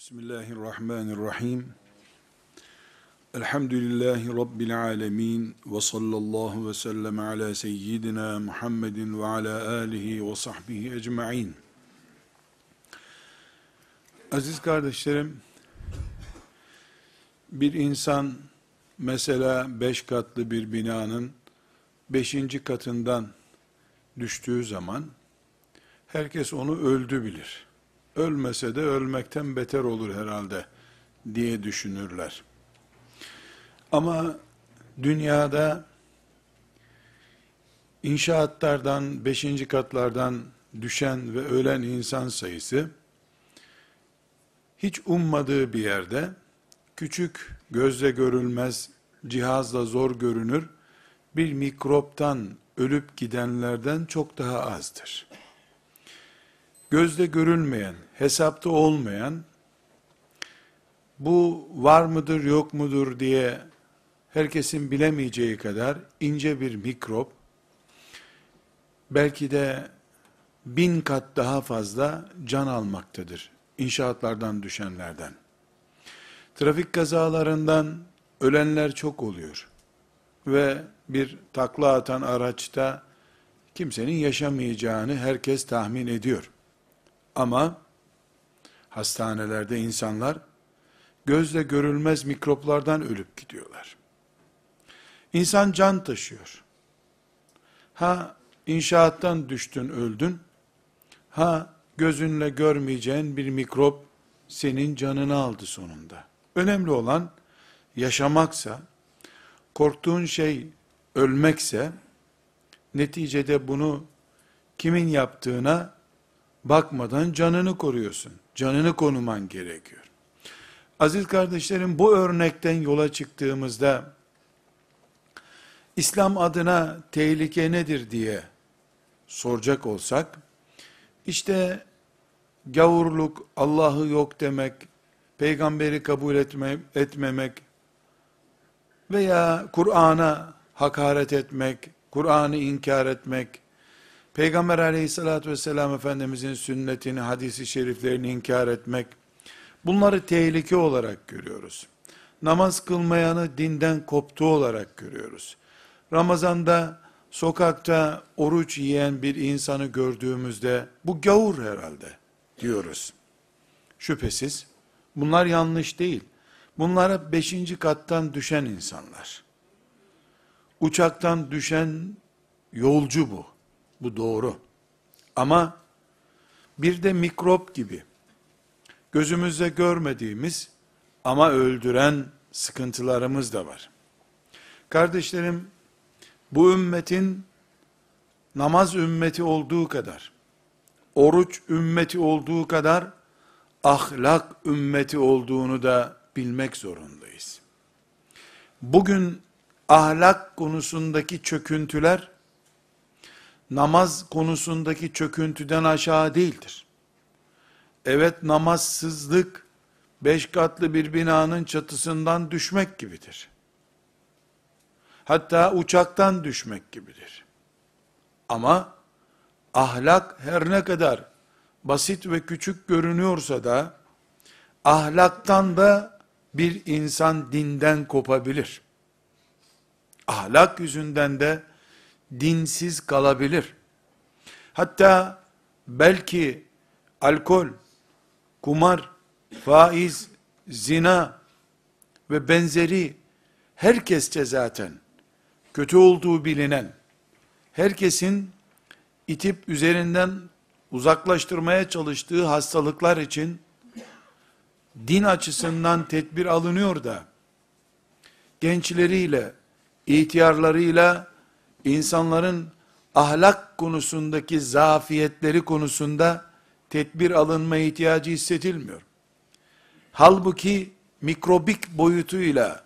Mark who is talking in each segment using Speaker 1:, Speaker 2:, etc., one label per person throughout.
Speaker 1: Bismillahirrahmanirrahim. Elhamdülillahi Rabbil alemin. Ve sallallahu ve sellem ala seyyidina Muhammedin ve ala alihi ve sahbihi ecma'in. Aziz kardeşlerim, bir insan mesela beş katlı bir binanın beşinci katından düştüğü zaman herkes onu öldü bilir ölmese de ölmekten beter olur herhalde diye düşünürler. Ama dünyada inşaatlardan, beşinci katlardan düşen ve ölen insan sayısı, hiç ummadığı bir yerde, küçük, gözle görülmez, cihazla zor görünür, bir mikroptan ölüp gidenlerden çok daha azdır gözde görülmeyen, hesapta olmayan, bu var mıdır yok mudur diye herkesin bilemeyeceği kadar ince bir mikrop, belki de bin kat daha fazla can almaktadır inşaatlardan düşenlerden. Trafik kazalarından ölenler çok oluyor. Ve bir takla atan araçta kimsenin yaşamayacağını herkes tahmin ediyor. Ama hastanelerde insanlar gözle görülmez mikroplardan ölüp gidiyorlar. İnsan can taşıyor. Ha inşaattan düştün öldün. Ha gözünle görmeyeceğin bir mikrop senin canını aldı sonunda. Önemli olan yaşamaksa, korktuğun şey ölmekse, neticede bunu kimin yaptığına bakmadan canını koruyorsun. Canını konuman gerekiyor. Aziz kardeşlerim bu örnekten yola çıktığımızda İslam adına tehlike nedir diye soracak olsak işte gavurluk, Allah'ı yok demek, peygamberi kabul etme, etmemek veya Kur'an'a hakaret etmek, Kur'an'ı inkar etmek, Peygamber aleyhissalatü vesselam Efendimizin sünnetini, hadisi şeriflerini inkar etmek, bunları tehlike olarak görüyoruz. Namaz kılmayanı dinden koptuğu olarak görüyoruz. Ramazanda sokakta oruç yiyen bir insanı gördüğümüzde bu gavur herhalde diyoruz. Şüphesiz bunlar yanlış değil. Bunlara beşinci kattan düşen insanlar. Uçaktan düşen yolcu bu. Bu doğru. Ama bir de mikrop gibi gözümüzle görmediğimiz ama öldüren sıkıntılarımız da var. Kardeşlerim, bu ümmetin namaz ümmeti olduğu kadar, oruç ümmeti olduğu kadar, ahlak ümmeti olduğunu da bilmek zorundayız. Bugün ahlak konusundaki çöküntüler, namaz konusundaki çöküntüden aşağı değildir. Evet namazsızlık, beş katlı bir binanın çatısından düşmek gibidir. Hatta uçaktan düşmek gibidir. Ama ahlak her ne kadar basit ve küçük görünüyorsa da ahlaktan da bir insan dinden kopabilir. Ahlak yüzünden de dinsiz kalabilir. Hatta belki alkol, kumar, faiz, zina ve benzeri herkesçe zaten kötü olduğu bilinen herkesin itip üzerinden uzaklaştırmaya çalıştığı hastalıklar için din açısından tedbir alınıyor da gençleriyle, ihtiyarlarıyla insanların ahlak konusundaki zafiyetleri konusunda tedbir alınma ihtiyacı hissedilmiyor. Halbuki mikrobik boyutuyla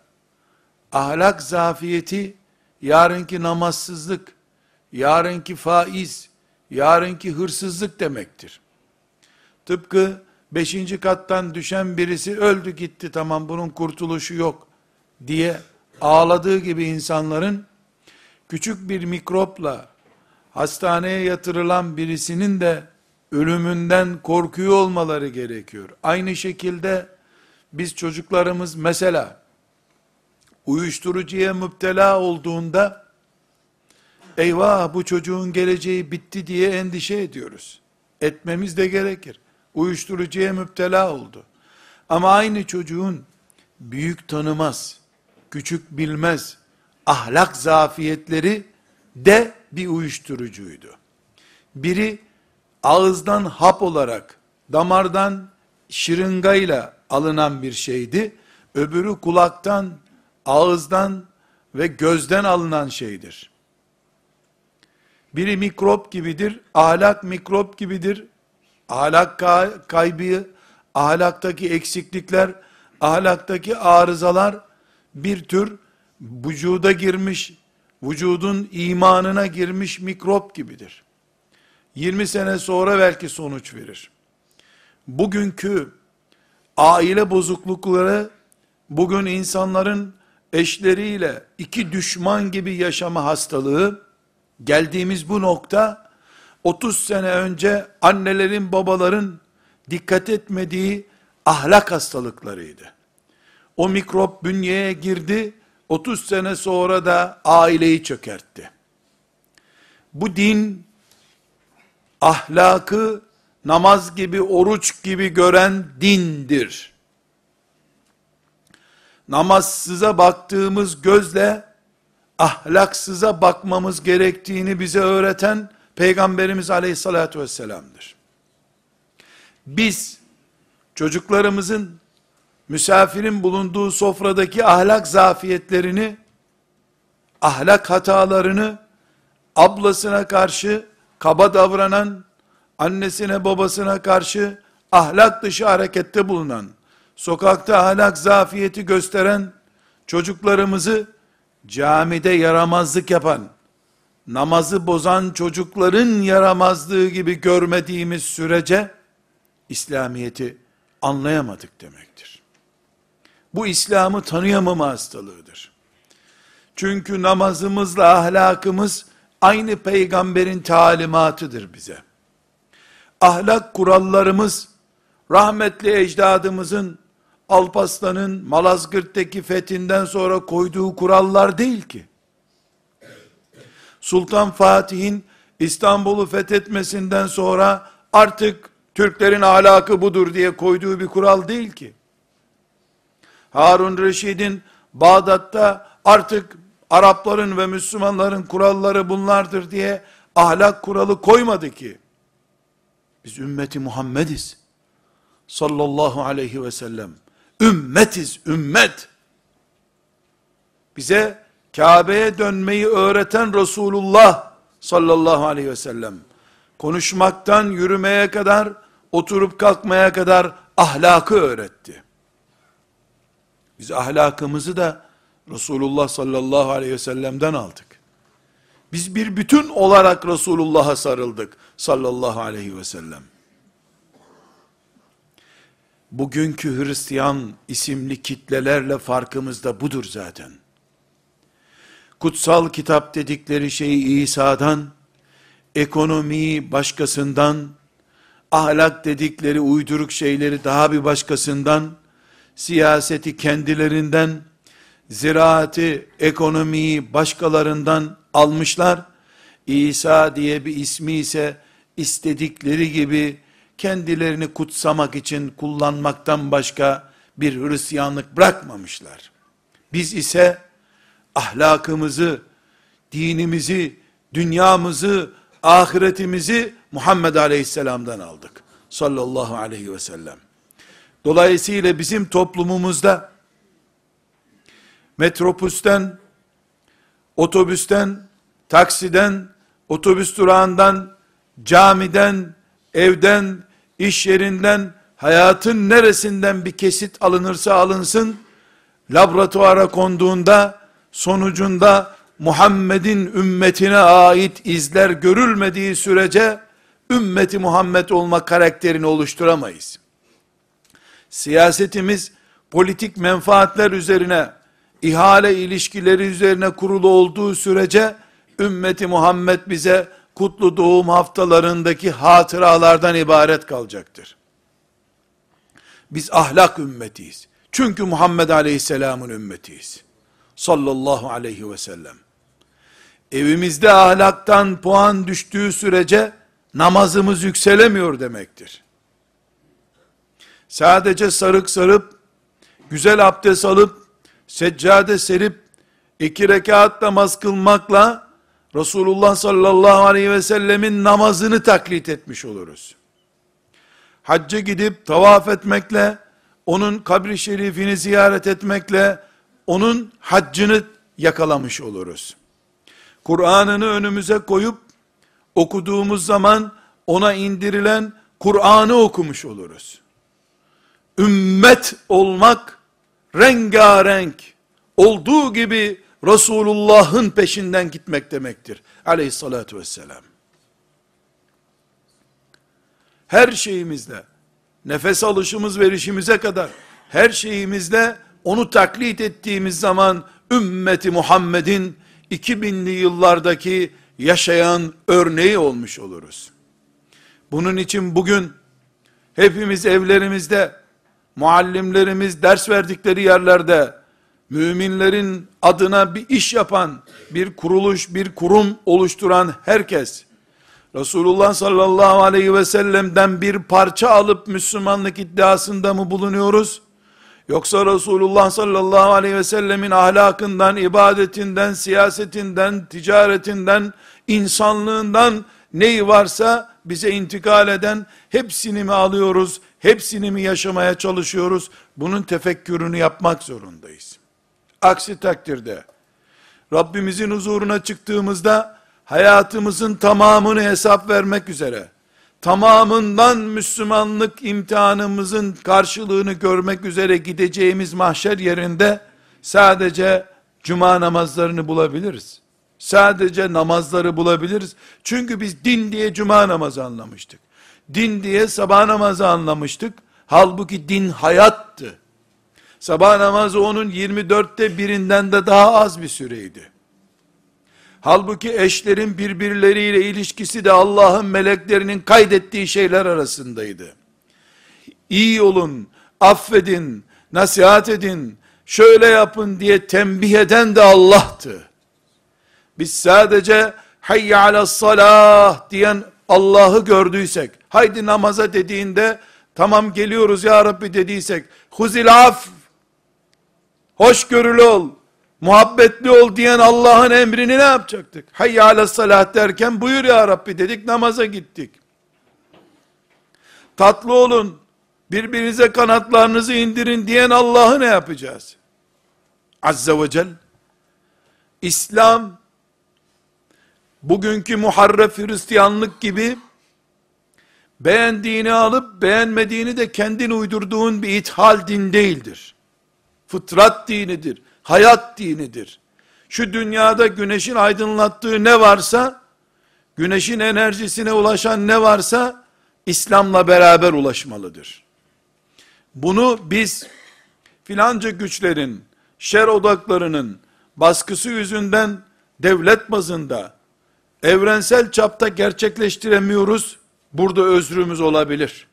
Speaker 1: ahlak zafiyeti yarınki namazsızlık, yarınki faiz, yarınki hırsızlık demektir. Tıpkı beşinci kattan düşen birisi öldü gitti tamam bunun kurtuluşu yok diye ağladığı gibi insanların küçük bir mikropla hastaneye yatırılan birisinin de ölümünden korkuyor olmaları gerekiyor. Aynı şekilde biz çocuklarımız mesela uyuşturucuya müptela olduğunda eyvah bu çocuğun geleceği bitti diye endişe ediyoruz. Etmemiz de gerekir. Uyuşturucuya müptela oldu. Ama aynı çocuğun büyük tanımaz, küçük bilmez, ahlak zafiyetleri de bir uyuşturucuydu. Biri ağızdan hap olarak, damardan şırıngayla alınan bir şeydi. Öbürü kulaktan, ağızdan ve gözden alınan şeydir. Biri mikrop gibidir, ahlak mikrop gibidir. Ahlak kaybı, ahlaktaki eksiklikler, ahlaktaki arızalar bir tür vücuda girmiş, vücudun imanına girmiş mikrop gibidir. 20 sene sonra belki sonuç verir. Bugünkü aile bozuklukları, bugün insanların eşleriyle iki düşman gibi yaşama hastalığı, geldiğimiz bu nokta, 30 sene önce annelerin, babaların dikkat etmediği ahlak hastalıklarıydı. O mikrop bünyeye girdi, 30 sene sonra da aileyi çökertti. Bu din, ahlakı namaz gibi, oruç gibi gören dindir. Namazsıza baktığımız gözle, ahlaksıza bakmamız gerektiğini bize öğreten, Peygamberimiz aleyhissalatü vesselam'dır. Biz, çocuklarımızın, misafirin bulunduğu sofradaki ahlak zafiyetlerini, ahlak hatalarını, ablasına karşı kaba davranan, annesine babasına karşı ahlak dışı harekette bulunan, sokakta ahlak zafiyeti gösteren çocuklarımızı camide yaramazlık yapan, namazı bozan çocukların yaramazlığı gibi görmediğimiz sürece İslamiyeti anlayamadık demektir. Bu İslam'ı tanıyamama hastalığıdır. Çünkü namazımızla ahlakımız aynı peygamberin talimatıdır bize. Ahlak kurallarımız, rahmetli ecdadımızın, Alpaslan'ın Malazgirt'teki fethinden sonra koyduğu kurallar değil ki. Sultan Fatih'in İstanbul'u fethetmesinden sonra artık Türklerin ahlakı budur diye koyduğu bir kural değil ki. Harun Reşid'in Bağdat'ta artık Arapların ve Müslümanların kuralları bunlardır diye ahlak kuralı koymadı ki. Biz ümmeti Muhammediz. Sallallahu aleyhi ve sellem. Ümmetiz, ümmet. Bize Kabe'ye dönmeyi öğreten Resulullah sallallahu aleyhi ve sellem. Konuşmaktan yürümeye kadar, oturup kalkmaya kadar ahlakı öğretti. Biz ahlakımızı da Resulullah sallallahu aleyhi ve sellem'den aldık. Biz bir bütün olarak Resulullah'a sarıldık sallallahu aleyhi ve sellem. Bugünkü Hristiyan isimli kitlelerle farkımız da budur zaten. Kutsal kitap dedikleri şeyi İsa'dan, ekonomiyi başkasından, ahlak dedikleri uyduruk şeyleri daha bir başkasından, siyaseti kendilerinden, ziraati, ekonomiyi başkalarından almışlar. İsa diye bir ismi ise istedikleri gibi kendilerini kutsamak için kullanmaktan başka bir Hristiyanlık bırakmamışlar. Biz ise ahlakımızı, dinimizi, dünyamızı, ahiretimizi Muhammed Aleyhisselam'dan aldık. Sallallahu aleyhi ve sellem. Dolayısıyla bizim toplumumuzda metrobüsten, otobüsten, taksiden, otobüs durağından, camiden, evden, iş yerinden, hayatın neresinden bir kesit alınırsa alınsın, laboratuvara konduğunda, sonucunda Muhammed'in ümmetine ait izler görülmediği sürece, ümmeti Muhammed olma karakterini oluşturamayız. Siyasetimiz, politik menfaatler üzerine, ihale ilişkileri üzerine kurulu olduğu sürece, ümmeti Muhammed bize kutlu doğum haftalarındaki hatıralardan ibaret kalacaktır. Biz ahlak ümmetiyiz. Çünkü Muhammed Aleyhisselam'ın ümmetiyiz. Sallallahu aleyhi ve sellem. Evimizde ahlaktan puan düştüğü sürece namazımız yükselemiyor demektir. Sadece sarık sarıp, güzel abdest alıp, seccade serip, iki rekat namaz kılmakla, Resulullah sallallahu aleyhi ve sellemin namazını taklit etmiş oluruz. Hacca gidip tavaf etmekle, onun kabri şerifini ziyaret etmekle, onun haccını yakalamış oluruz. Kur'an'ını önümüze koyup, okuduğumuz zaman, ona indirilen Kur'an'ı okumuş oluruz. Ümmet olmak, rengarenk, olduğu gibi Resulullah'ın peşinden gitmek demektir. Aleyhissalatü vesselam. Her şeyimizle, nefes alışımız verişimize kadar, her şeyimizle onu taklit ettiğimiz zaman, ümmeti Muhammed'in 2000'li yıllardaki yaşayan örneği olmuş oluruz. Bunun için bugün, hepimiz evlerimizde, muallimlerimiz ders verdikleri yerlerde, müminlerin adına bir iş yapan, bir kuruluş, bir kurum oluşturan herkes, Resulullah sallallahu aleyhi ve sellem'den bir parça alıp Müslümanlık iddiasında mı bulunuyoruz? Yoksa Resulullah sallallahu aleyhi ve sellemin ahlakından, ibadetinden, siyasetinden, ticaretinden, insanlığından neyi varsa bize intikal eden hepsini mi alıyoruz, hepsini mi yaşamaya çalışıyoruz? Bunun tefekkürünü yapmak zorundayız. Aksi takdirde Rabbimizin huzuruna çıktığımızda hayatımızın tamamını hesap vermek üzere tamamından Müslümanlık imtihanımızın karşılığını görmek üzere gideceğimiz mahşer yerinde sadece cuma namazlarını bulabiliriz. Sadece namazları bulabiliriz. Çünkü biz din diye cuma namazı anlamıştık. Din diye sabah namazı anlamıştık. Halbuki din hayattı. Sabah namazı onun 24'te birinden de daha az bir süreydi. Halbuki eşlerin birbirleriyle ilişkisi de Allah'ın meleklerinin kaydettiği şeyler arasındaydı. İyi olun, affedin, nasihat edin, şöyle yapın diye tembih eden de Allah'tı. Biz sadece hayya ala salah diyen Allah'ı gördüysek, haydi namaza dediğinde, tamam geliyoruz ya Rabbi dediysek, huzil af, hoşgörülü ol, muhabbetli ol diyen Allah'ın emrini ne yapacaktık? Hayy ala salat derken buyur ya Rabbi dedik namaza gittik. Tatlı olun, birbirinize kanatlarınızı indirin diyen Allah'ı ne yapacağız? Azze ve Celle. İslam, bugünkü muharref Hristiyanlık gibi, beğendiğini alıp beğenmediğini de kendin uydurduğun bir ithal din değildir. Fıtrat dinidir hayat dinidir. Şu dünyada güneşin aydınlattığı ne varsa, güneşin enerjisine ulaşan ne varsa, İslam'la beraber ulaşmalıdır. Bunu biz, filanca güçlerin, şer odaklarının baskısı yüzünden, devlet bazında, evrensel çapta gerçekleştiremiyoruz, burada özrümüz olabilir.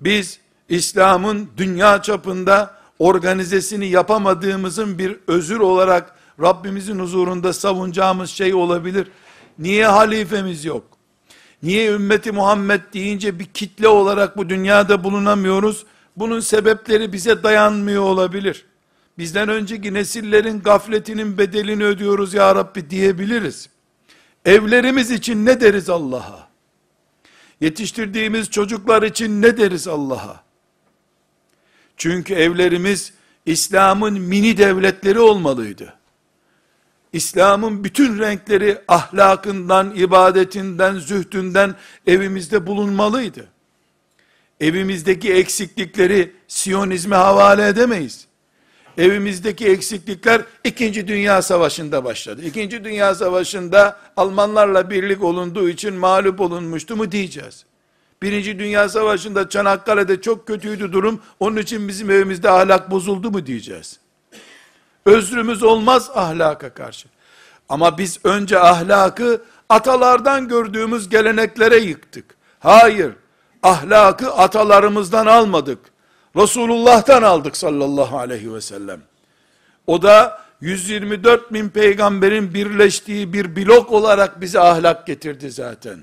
Speaker 1: Biz, İslam'ın dünya çapında, organizesini yapamadığımızın bir özür olarak Rabbimizin huzurunda savunacağımız şey olabilir. Niye halifemiz yok? Niye ümmeti Muhammed deyince bir kitle olarak bu dünyada bulunamıyoruz? Bunun sebepleri bize dayanmıyor olabilir. Bizden önceki nesillerin gafletinin bedelini ödüyoruz ya Rabbi diyebiliriz. Evlerimiz için ne deriz Allah'a? Yetiştirdiğimiz çocuklar için ne deriz Allah'a? Çünkü evlerimiz İslam'ın mini devletleri olmalıydı. İslam'ın bütün renkleri ahlakından, ibadetinden, zühdünden evimizde bulunmalıydı. Evimizdeki eksiklikleri Siyonizme havale edemeyiz. Evimizdeki eksiklikler 2. Dünya Savaşı'nda başladı. 2. Dünya Savaşı'nda Almanlarla birlik olunduğu için mağlup olunmuştu mu diyeceğiz. Birinci Dünya Savaşı'nda Çanakkale'de çok kötüydü durum. Onun için bizim evimizde ahlak bozuldu mu diyeceğiz. Özrümüz olmaz ahlaka karşı. Ama biz önce ahlakı atalardan gördüğümüz geleneklere yıktık. Hayır, ahlakı atalarımızdan almadık. Resulullah'tan aldık sallallahu aleyhi ve sellem. O da 124 bin peygamberin birleştiği bir blok olarak bize ahlak getirdi zaten.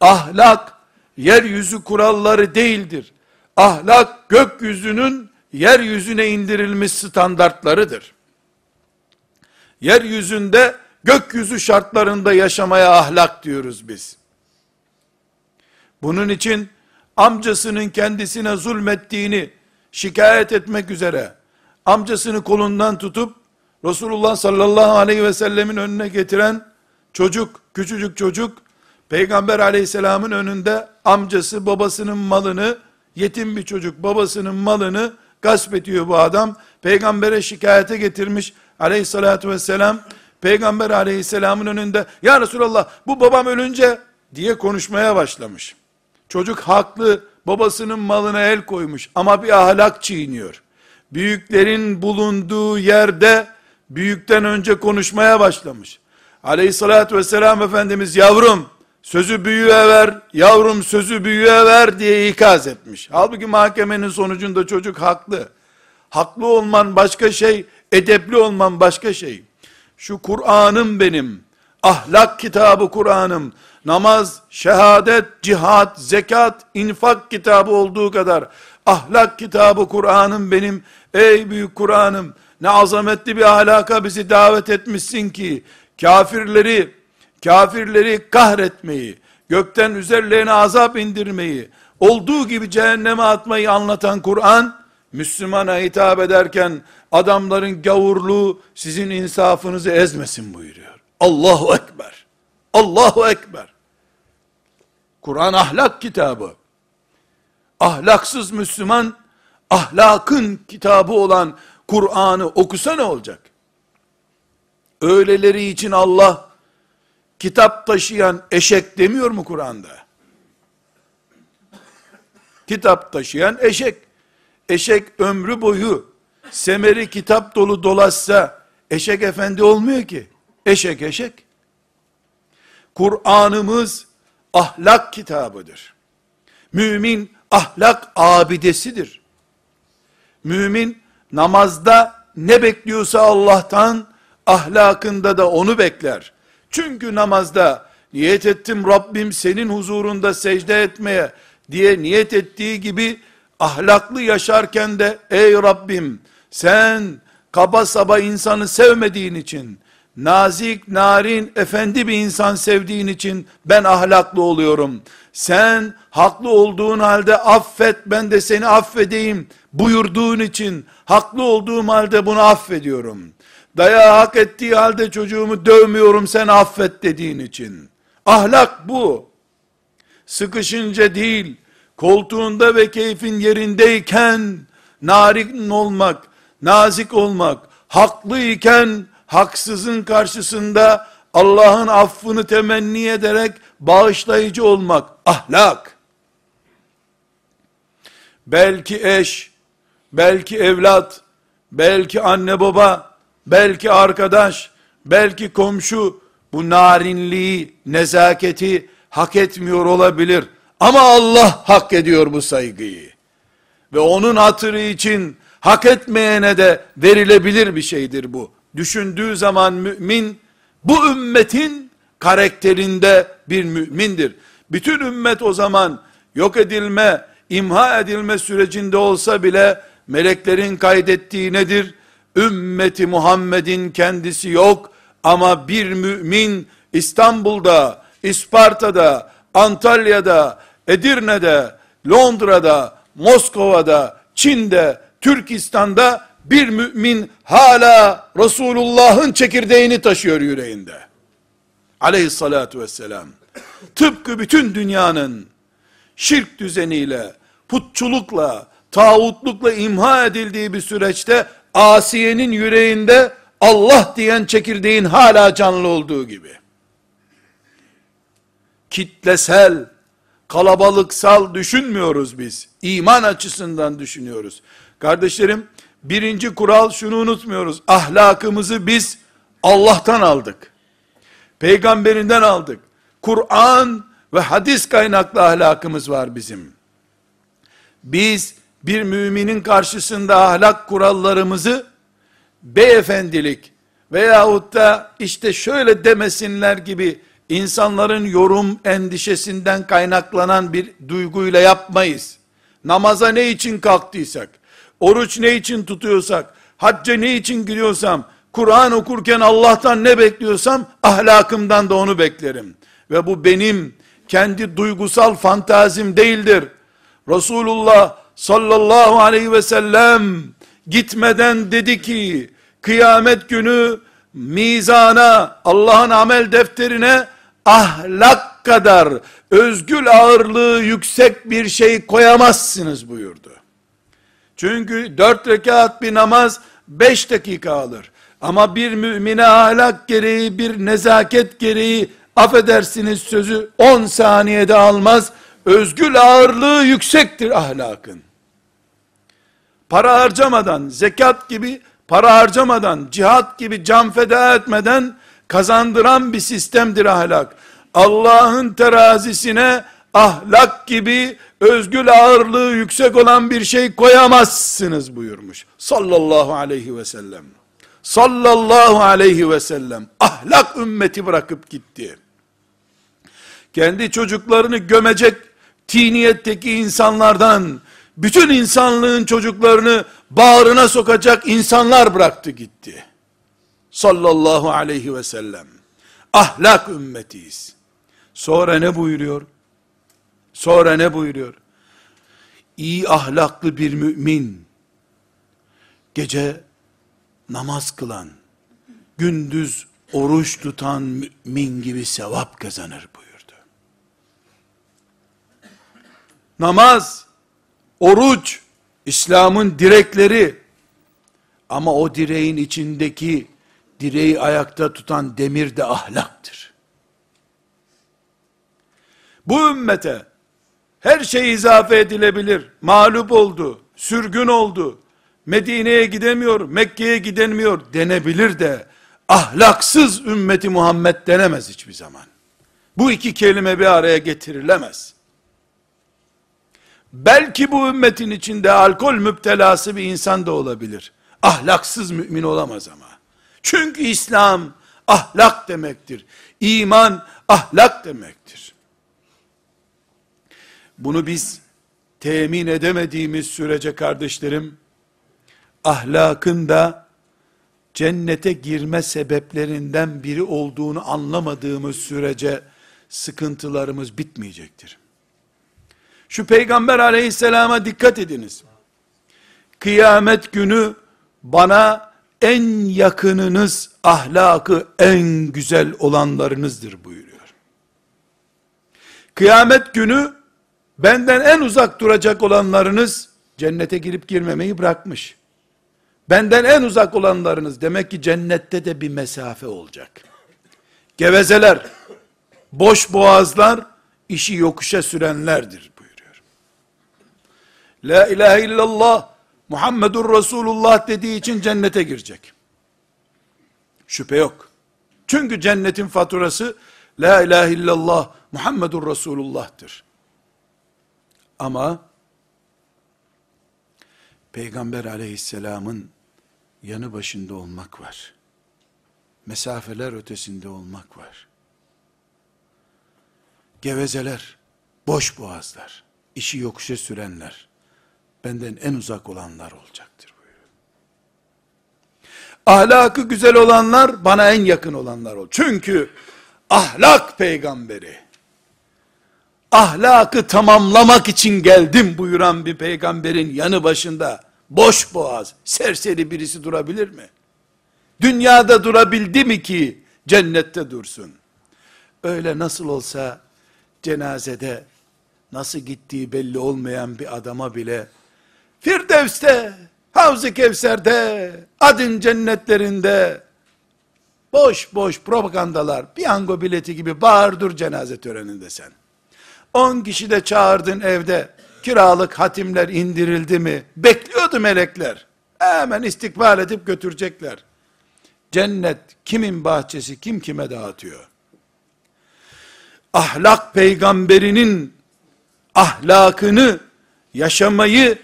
Speaker 1: Ahlak, yeryüzü kuralları değildir. Ahlak, gökyüzünün yeryüzüne indirilmiş standartlarıdır. Yeryüzünde, gökyüzü şartlarında yaşamaya ahlak diyoruz biz. Bunun için, amcasının kendisine zulmettiğini şikayet etmek üzere, amcasını kolundan tutup, Resulullah sallallahu aleyhi ve sellemin önüne getiren çocuk, küçücük çocuk, Peygamber aleyhisselamın önünde amcası babasının malını, yetim bir çocuk babasının malını gasp ediyor bu adam. Peygambere şikayete getirmiş aleyhissalatü vesselam. Peygamber aleyhisselamın önünde, ya Resulallah bu babam ölünce diye konuşmaya başlamış. Çocuk haklı, babasının malına el koymuş ama bir ahlak çiğniyor. Büyüklerin bulunduğu yerde büyükten önce konuşmaya başlamış. Aleyhissalatü vesselam Efendimiz yavrum sözü büyüğe ver, yavrum sözü büyüğe ver diye ikaz etmiş. Halbuki mahkemenin sonucunda çocuk haklı. Haklı olman başka şey, edepli olman başka şey. Şu Kur'an'ım benim, ahlak kitabı Kur'an'ım, namaz, şehadet, cihat, zekat, infak kitabı olduğu kadar, ahlak kitabı Kur'an'ım benim, ey büyük Kur'an'ım, ne azametli bir ahlaka bizi davet etmişsin ki, kafirleri, kafirleri kahretmeyi, gökten üzerlerine azap indirmeyi, olduğu gibi cehenneme atmayı anlatan Kur'an, Müslümana hitap ederken, adamların gavurluğu sizin insafınızı ezmesin buyuruyor. Allahu Ekber. Allahu Ekber. Kur'an ahlak kitabı. Ahlaksız Müslüman, ahlakın kitabı olan Kur'an'ı okusa ne olacak? Öyleleri için Allah, kitap taşıyan eşek demiyor mu Kur'an'da? Kitap taşıyan eşek. Eşek ömrü boyu semeri kitap dolu dolaşsa eşek efendi olmuyor ki. Eşek eşek. Kur'an'ımız ahlak kitabıdır. Mümin ahlak abidesidir. Mümin namazda ne bekliyorsa Allah'tan ahlakında da onu bekler. Çünkü namazda niyet ettim Rabbim senin huzurunda secde etmeye diye niyet ettiği gibi ahlaklı yaşarken de ey Rabbim sen kaba saba insanı sevmediğin için nazik, narin, efendi bir insan sevdiğin için ben ahlaklı oluyorum. Sen haklı olduğun halde affet ben de seni affedeyim buyurduğun için haklı olduğum halde bunu affediyorum. Dayağı hak ettiği halde çocuğumu dövmüyorum sen affet dediğin için. Ahlak bu. Sıkışınca değil, koltuğunda ve keyfin yerindeyken narin olmak, nazik olmak, haklıyken haksızın karşısında Allah'ın affını temenni ederek bağışlayıcı olmak ahlak. Belki eş, belki evlat, belki anne baba, belki arkadaş, belki komşu bu narinliği, nezaketi hak etmiyor olabilir. Ama Allah hak ediyor bu saygıyı. Ve onun hatırı için hak etmeyene de verilebilir bir şeydir bu. Düşündüğü zaman mümin bu ümmetin karakterinde bir mümindir. Bütün ümmet o zaman yok edilme, imha edilme sürecinde olsa bile meleklerin kaydettiği nedir? Ümmeti Muhammed'in kendisi yok ama bir mümin İstanbul'da, İsparta'da, Antalya'da, Edirne'de, Londra'da, Moskova'da, Çin'de, Türkistan'da bir mümin hala Resulullah'ın çekirdeğini taşıyor yüreğinde. Aleyhissalatu vesselam. Tıpkı bütün dünyanın şirk düzeniyle, putçulukla, tağutlukla imha edildiği bir süreçte Asiye'nin yüreğinde Allah diyen çekirdeğin hala canlı olduğu gibi. Kitlesel, kalabalıksal düşünmüyoruz biz. İman açısından düşünüyoruz. Kardeşlerim, birinci kural şunu unutmuyoruz. Ahlakımızı biz Allah'tan aldık. Peygamberinden aldık. Kur'an ve hadis kaynaklı ahlakımız var bizim. Biz bir müminin karşısında ahlak kurallarımızı beyefendilik veyahut da işte şöyle demesinler gibi insanların yorum endişesinden kaynaklanan bir duyguyla yapmayız. Namaza ne için kalktıysak, oruç ne için tutuyorsak, hacca ne için gidiyorsam, Kur'an okurken Allah'tan ne bekliyorsam, ahlakımdan da onu beklerim. Ve bu benim kendi duygusal fantazim değildir. Resulullah sallallahu aleyhi ve sellem gitmeden dedi ki, kıyamet günü mizana, Allah'ın amel defterine ahlak kadar özgül ağırlığı yüksek bir şey koyamazsınız buyurdu. Çünkü dört rekat bir namaz beş dakika alır. Ama bir mümine ahlak gereği, bir nezaket gereği, affedersiniz sözü on saniyede almaz. Özgül ağırlığı yüksektir ahlakın. Para harcamadan, zekat gibi para harcamadan, cihat gibi can feda etmeden kazandıran bir sistemdir ahlak. Allah'ın terazisine ahlak gibi özgül ağırlığı yüksek olan bir şey koyamazsınız buyurmuş. Sallallahu aleyhi ve sellem. Sallallahu aleyhi ve sellem. Ahlak ümmeti bırakıp gitti. Kendi çocuklarını gömecek tiniyetteki insanlardan, bütün insanlığın çocuklarını bağrına sokacak insanlar bıraktı gitti. Sallallahu aleyhi ve sellem. Ahlak ümmetiyiz. Sonra ne buyuruyor? Sonra ne buyuruyor? İyi ahlaklı bir mümin, gece namaz kılan, gündüz oruç tutan mümin gibi sevap kazanır buyurdu. Namaz, oruç, İslam'ın direkleri, ama o direğin içindeki direği ayakta tutan demir de ahlaktır. Bu ümmete her şey izafe edilebilir. Mağlup oldu, sürgün oldu, Medine'ye gidemiyor, Mekke'ye gidemiyor denebilir de ahlaksız ümmeti Muhammed denemez hiçbir zaman. Bu iki kelime bir araya getirilemez. Belki bu ümmetin içinde alkol müptelası bir insan da olabilir. Ahlaksız mümin olamaz ama. Çünkü İslam ahlak demektir. İman ahlak demektir. Bunu biz temin edemediğimiz sürece kardeşlerim, ahlakın da cennete girme sebeplerinden biri olduğunu anlamadığımız sürece sıkıntılarımız bitmeyecektir. Şu peygamber aleyhisselama dikkat ediniz. Kıyamet günü bana en yakınınız ahlakı en güzel olanlarınızdır buyuruyor. Kıyamet günü benden en uzak duracak olanlarınız cennete girip girmemeyi bırakmış. Benden en uzak olanlarınız demek ki cennette de bir mesafe olacak. Gevezeler, boş boğazlar, işi yokuşa sürenlerdir buyuruyor. La ilahe illallah Muhammedur Resulullah dediği için cennete girecek. Şüphe yok. Çünkü cennetin faturası La ilahe illallah Muhammedur Resulullah'tır. Ama Peygamber aleyhisselamın yanı başında olmak var. Mesafeler ötesinde olmak var. Gevezeler, boş boğazlar, işi yokuşa sürenler, benden en uzak olanlar olacaktır buyuruyor. Ahlakı güzel olanlar bana en yakın olanlar ol. Çünkü ahlak peygamberi, ahlakı tamamlamak için geldim buyuran bir peygamberin yanı başında, boş boğaz, serseri birisi durabilir mi? Dünyada durabildi mi ki cennette dursun? Öyle nasıl olsa cenazede nasıl gittiği belli olmayan bir adama bile Firdevs'te, Havz-ı Kevser'de, adın cennetlerinde, boş boş propagandalar, piyango bileti gibi bağır dur cenaze töreninde sen. On kişi de çağırdın evde, kiralık hatimler indirildi mi? Bekliyordu melekler. Hemen istikbal edip götürecekler. Cennet kimin bahçesi, kim kime dağıtıyor? ahlak peygamberinin ahlakını yaşamayı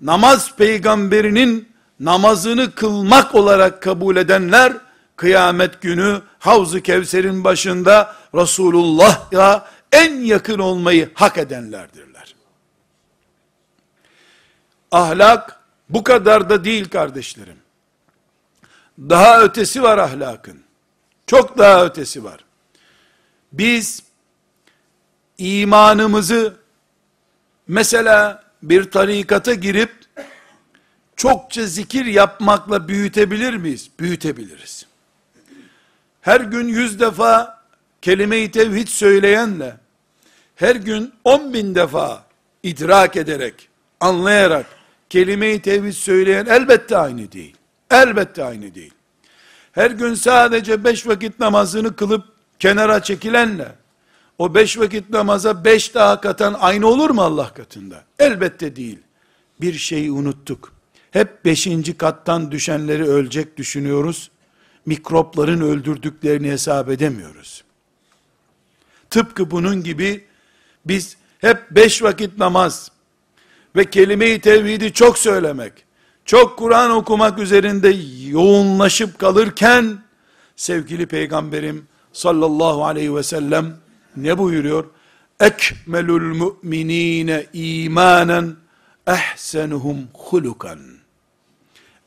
Speaker 1: namaz peygamberinin namazını kılmak olarak kabul edenler kıyamet günü Havz-ı Kevser'in başında Resulullah'a en yakın olmayı hak edenlerdirler. Ahlak bu kadar da değil kardeşlerim. Daha ötesi var ahlakın. Çok daha ötesi var. Biz imanımızı mesela bir tarikata girip çokça zikir yapmakla büyütebilir miyiz? Büyütebiliriz. Her gün yüz defa kelime-i tevhid söyleyenle, her gün on bin defa idrak ederek, anlayarak, kelime-i tevhid söyleyen elbette aynı değil. Elbette aynı değil. Her gün sadece beş vakit namazını kılıp kenara çekilenle, o beş vakit namaza beş daha katan aynı olur mu Allah katında? Elbette değil. Bir şeyi unuttuk. Hep beşinci kattan düşenleri ölecek düşünüyoruz. Mikropların öldürdüklerini hesap edemiyoruz. Tıpkı bunun gibi biz hep beş vakit namaz ve kelime-i tevhidi çok söylemek, çok Kur'an okumak üzerinde yoğunlaşıp kalırken, sevgili peygamberim sallallahu aleyhi ve sellem ne buyuruyor? Ekmelul mu'minine imanen ehsenuhum hulukan.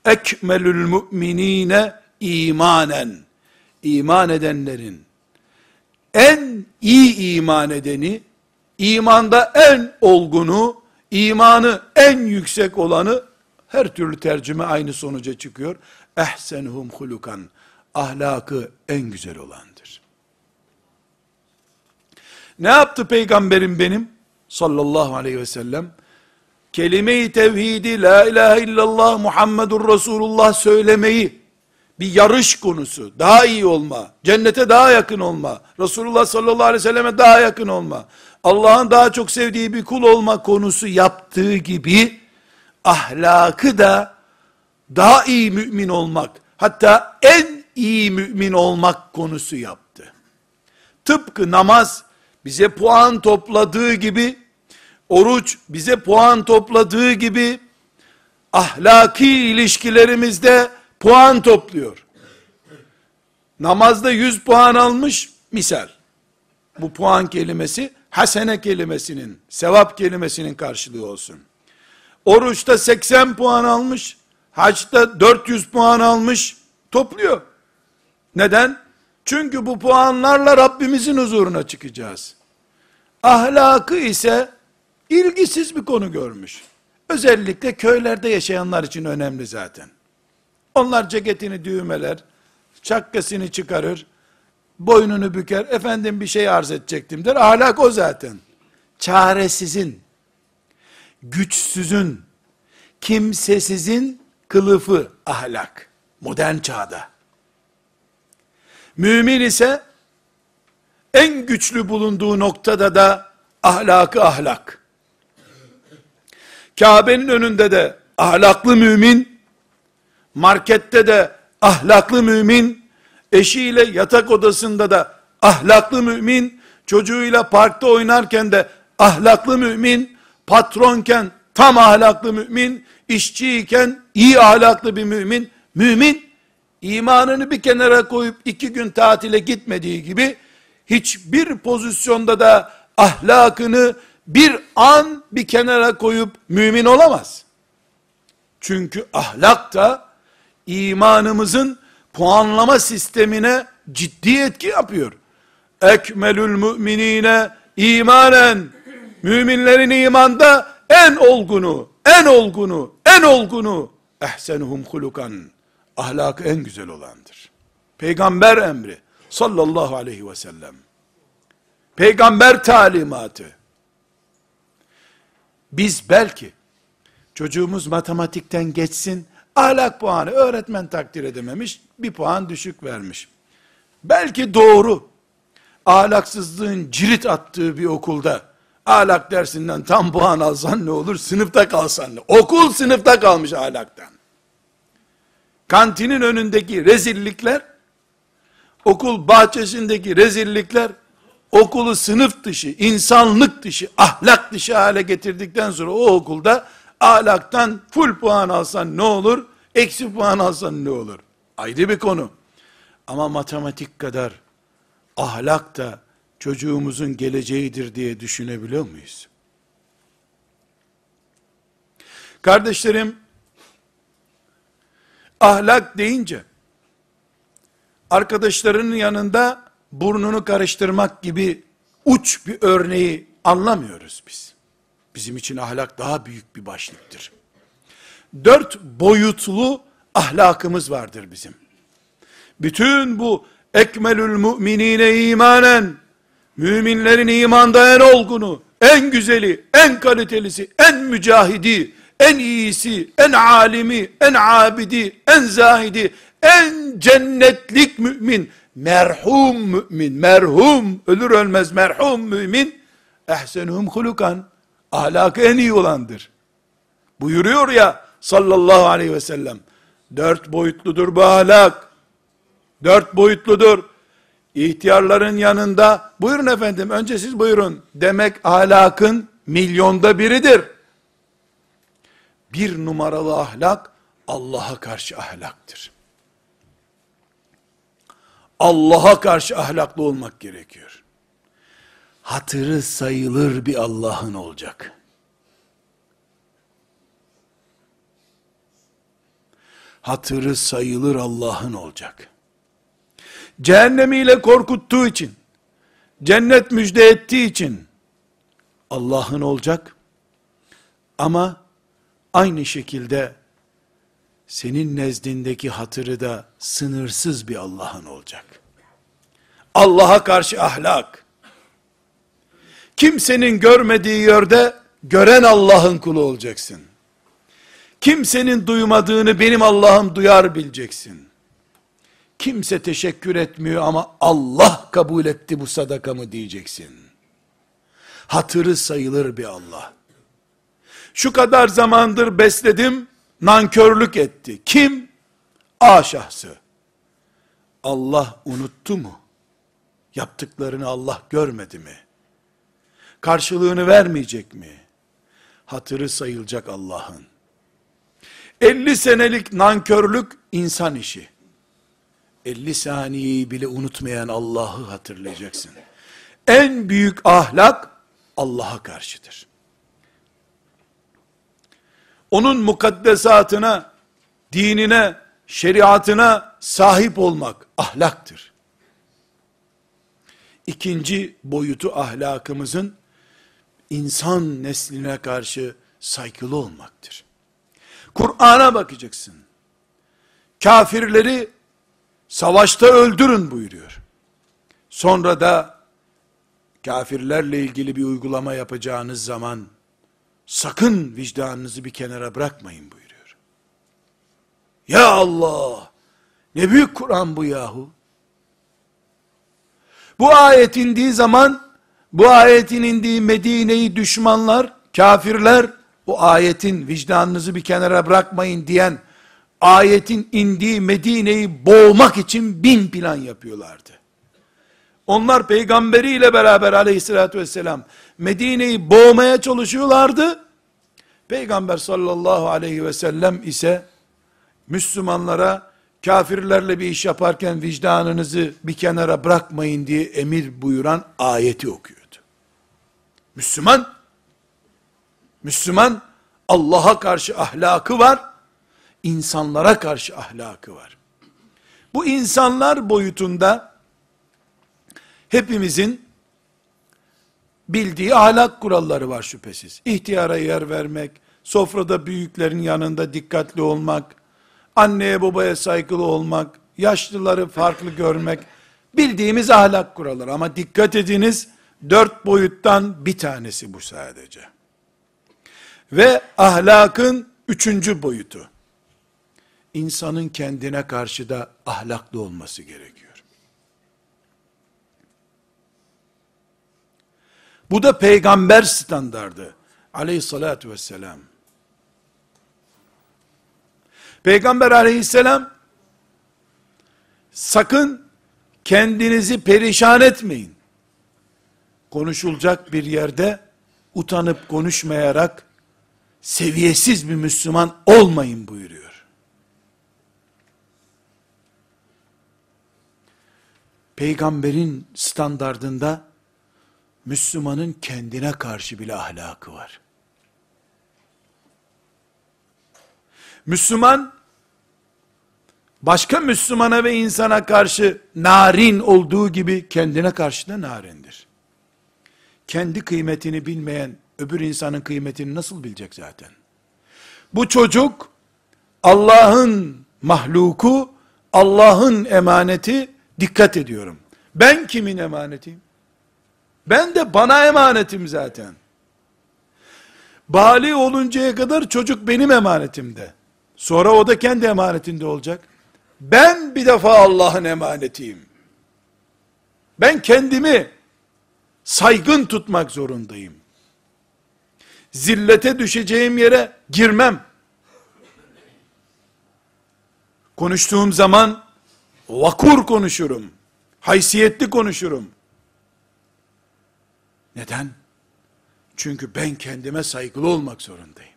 Speaker 1: Ekmelül mu'minine imanen. İman edenlerin en iyi iman edeni, imanda en olgunu, imanı en yüksek olanı her türlü tercüme aynı sonuca çıkıyor. Ehsenuhum hulukan. Ahlakı en güzel olandır. Ne yaptı peygamberim benim? Sallallahu aleyhi ve sellem. Kelime-i tevhidi, la ilahe illallah Muhammedur Resulullah söylemeyi, bir yarış konusu, daha iyi olma, cennete daha yakın olma, Resulullah sallallahu aleyhi ve selleme daha yakın olma, Allah'ın daha çok sevdiği bir kul olma konusu yaptığı gibi, ahlakı da daha iyi mümin olmak, hatta en iyi mümin olmak konusu yaptı. Tıpkı namaz bize puan topladığı gibi, oruç bize puan topladığı gibi, ahlaki ilişkilerimizde puan topluyor. Namazda 100 puan almış, misal. Bu puan kelimesi, hasene kelimesinin, sevap kelimesinin karşılığı olsun. Oruçta 80 puan almış, haçta 400 puan almış, topluyor. Neden? Çünkü bu puanlarla Rabbimizin huzuruna çıkacağız. Ahlakı ise ilgisiz bir konu görmüş. Özellikle köylerde yaşayanlar için önemli zaten. Onlar ceketini düğmeler, çakkasını çıkarır, boynunu büker, efendim bir şey arz edecektim der. Ahlak o zaten. Çaresizin, güçsüzün, kimsesizin kılıfı ahlak. Modern çağda. Mümin ise en güçlü bulunduğu noktada da ahlakı ahlak. Kabe'nin önünde de ahlaklı mümin, markette de ahlaklı mümin, eşiyle yatak odasında da ahlaklı mümin, çocuğuyla parkta oynarken de ahlaklı mümin, patronken tam ahlaklı mümin, işçiyken iyi ahlaklı bir mümin, mümin, imanını bir kenara koyup iki gün tatile gitmediği gibi, hiçbir pozisyonda da ahlakını bir an bir kenara koyup mümin olamaz. Çünkü ahlak da imanımızın puanlama sistemine ciddi etki yapıyor. Ekmelül müminine imanen müminlerin imanda en olgunu, en olgunu, en olgunu ehsenuhum hulukan ahlakı en güzel olandır. Peygamber emri sallallahu aleyhi ve sellem. Peygamber talimatı. Biz belki çocuğumuz matematikten geçsin, ahlak puanı öğretmen takdir edememiş, bir puan düşük vermiş. Belki doğru, ahlaksızlığın cirit attığı bir okulda, ahlak dersinden tam puan alsan ne olur, sınıfta kalsan ne? Okul sınıfta kalmış ahlaktan. Kantinin önündeki rezillikler, okul bahçesindeki rezillikler, okulu sınıf dışı, insanlık dışı, ahlak dışı hale getirdikten sonra o okulda ahlaktan full puan alsan ne olur? Eksi puan alsan ne olur? Ayrı bir konu. Ama matematik kadar ahlak da çocuğumuzun geleceğidir diye düşünebiliyor muyuz? Kardeşlerim, ahlak deyince, arkadaşlarının yanında burnunu karıştırmak gibi uç bir örneği anlamıyoruz biz. Bizim için ahlak daha büyük bir başlıktır. Dört boyutlu ahlakımız vardır bizim. Bütün bu ekmelül müminine imanen, müminlerin imanda en olgunu, en güzeli, en kalitelisi, en mücahidi, en iyisi, en alimi, en abidi, en zahidi, en cennetlik mümin, merhum mümin, merhum, ölür ölmez merhum mümin, ehsenuhum hulukan, ahlakı en iyi olandır. Buyuruyor ya sallallahu aleyhi ve sellem, dört boyutludur bu ahlak, dört boyutludur, İhtiyarların yanında, buyurun efendim, önce siz buyurun, demek ahlakın milyonda biridir. Bir numaralı ahlak, Allah'a karşı ahlaktır. Allah'a karşı ahlaklı olmak gerekiyor. Hatırı sayılır bir Allah'ın olacak. Hatırı sayılır Allah'ın olacak. Cehennemiyle korkuttuğu için, cennet müjde ettiği için Allah'ın olacak. Ama aynı şekilde senin nezdindeki hatırı da sınırsız bir Allah'ın olacak. Allah'a karşı ahlak. Kimsenin görmediği yerde gören Allah'ın kulu olacaksın. Kimsenin duymadığını benim Allah'ım duyar bileceksin. Kimse teşekkür etmiyor ama Allah kabul etti bu sadakamı diyeceksin. Hatırı sayılır bir Allah. Şu kadar zamandır besledim, nankörlük etti. Kim? A şahsı. Allah unuttu mu? Yaptıklarını Allah görmedi mi? Karşılığını vermeyecek mi? Hatırı sayılacak Allah'ın. 50 senelik nankörlük insan işi. 50 saniyeyi bile unutmayan Allah'ı hatırlayacaksın. En büyük ahlak Allah'a karşıdır onun mukaddesatına, dinine, şeriatına sahip olmak ahlaktır. İkinci boyutu ahlakımızın insan nesline karşı saygılı olmaktır. Kur'an'a bakacaksın. Kafirleri savaşta öldürün buyuruyor. Sonra da kafirlerle ilgili bir uygulama yapacağınız zaman sakın vicdanınızı bir kenara bırakmayın buyuruyor. Ya Allah! Ne büyük Kur'an bu yahu. Bu ayet indiği zaman, bu ayetin indiği Medine'yi düşmanlar, kafirler, bu ayetin vicdanınızı bir kenara bırakmayın diyen, ayetin indiği Medine'yi boğmak için bin plan yapıyorlardı. Onlar peygamberiyle beraber aleyhissalatü vesselam Medine'yi boğmaya çalışıyorlardı. Peygamber sallallahu aleyhi ve sellem ise Müslümanlara kafirlerle bir iş yaparken vicdanınızı bir kenara bırakmayın diye emir buyuran ayeti okuyordu. Müslüman, Müslüman Allah'a karşı ahlakı var, insanlara karşı ahlakı var. Bu insanlar boyutunda hepimizin bildiği ahlak kuralları var şüphesiz. İhtiyara yer vermek, sofrada büyüklerin yanında dikkatli olmak, anneye babaya saygılı olmak, yaşlıları farklı görmek, bildiğimiz ahlak kuralları. Ama dikkat ediniz, dört boyuttan bir tanesi bu sadece. Ve ahlakın üçüncü boyutu. İnsanın kendine karşı da ahlaklı olması gerekiyor. Bu da peygamber standardı. Aleyhissalatü vesselam. Peygamber aleyhisselam sakın kendinizi perişan etmeyin. Konuşulacak bir yerde utanıp konuşmayarak seviyesiz bir Müslüman olmayın buyuruyor. Peygamberin standardında Müslümanın kendine karşı bile ahlakı var. Müslüman başka Müslümana ve insana karşı narin olduğu gibi kendine karşı da narindir. Kendi kıymetini bilmeyen öbür insanın kıymetini nasıl bilecek zaten? Bu çocuk Allah'ın mahluku, Allah'ın emaneti, dikkat ediyorum. Ben kimin emanetiyim? Ben de bana emanetim zaten. Bali oluncaya kadar çocuk benim emanetimde. Sonra o da kendi emanetinde olacak. Ben bir defa Allah'ın emanetiyim. Ben kendimi saygın tutmak zorundayım. Zillete düşeceğim yere girmem. Konuştuğum zaman vakur konuşurum. Haysiyetli konuşurum. Neden? Çünkü ben kendime saygılı olmak zorundayım.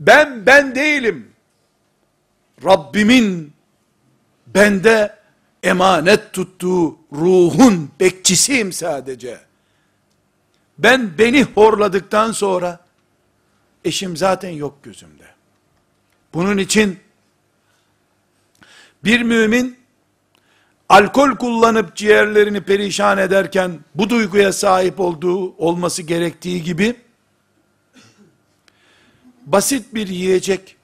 Speaker 1: Ben ben değilim. Rabbimin bende emanet tuttuğu ruhun bekçisiyim sadece. Ben beni horladıktan sonra eşim zaten yok gözümde. Bunun için bir mümin alkol kullanıp ciğerlerini perişan ederken bu duyguya sahip olduğu olması gerektiği gibi basit bir yiyecek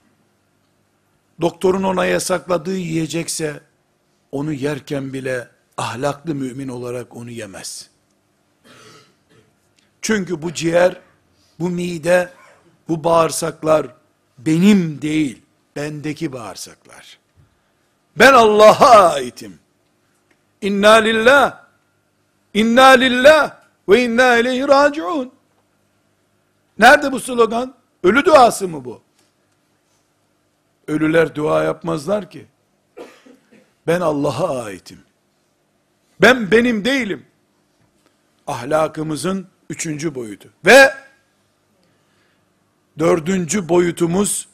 Speaker 1: doktorun ona yasakladığı yiyecekse onu yerken bile ahlaklı mümin olarak onu yemez. Çünkü bu ciğer, bu mide, bu bağırsaklar benim değil, bendeki bağırsaklar. Ben Allah'a aitim. İnna lillah, inna lillah ve inna ileyhi raciun. Nerede bu slogan? Ölü duası mı bu? Ölüler dua yapmazlar ki. Ben Allah'a aitim. Ben benim değilim. Ahlakımızın üçüncü boyutu. Ve dördüncü boyutumuz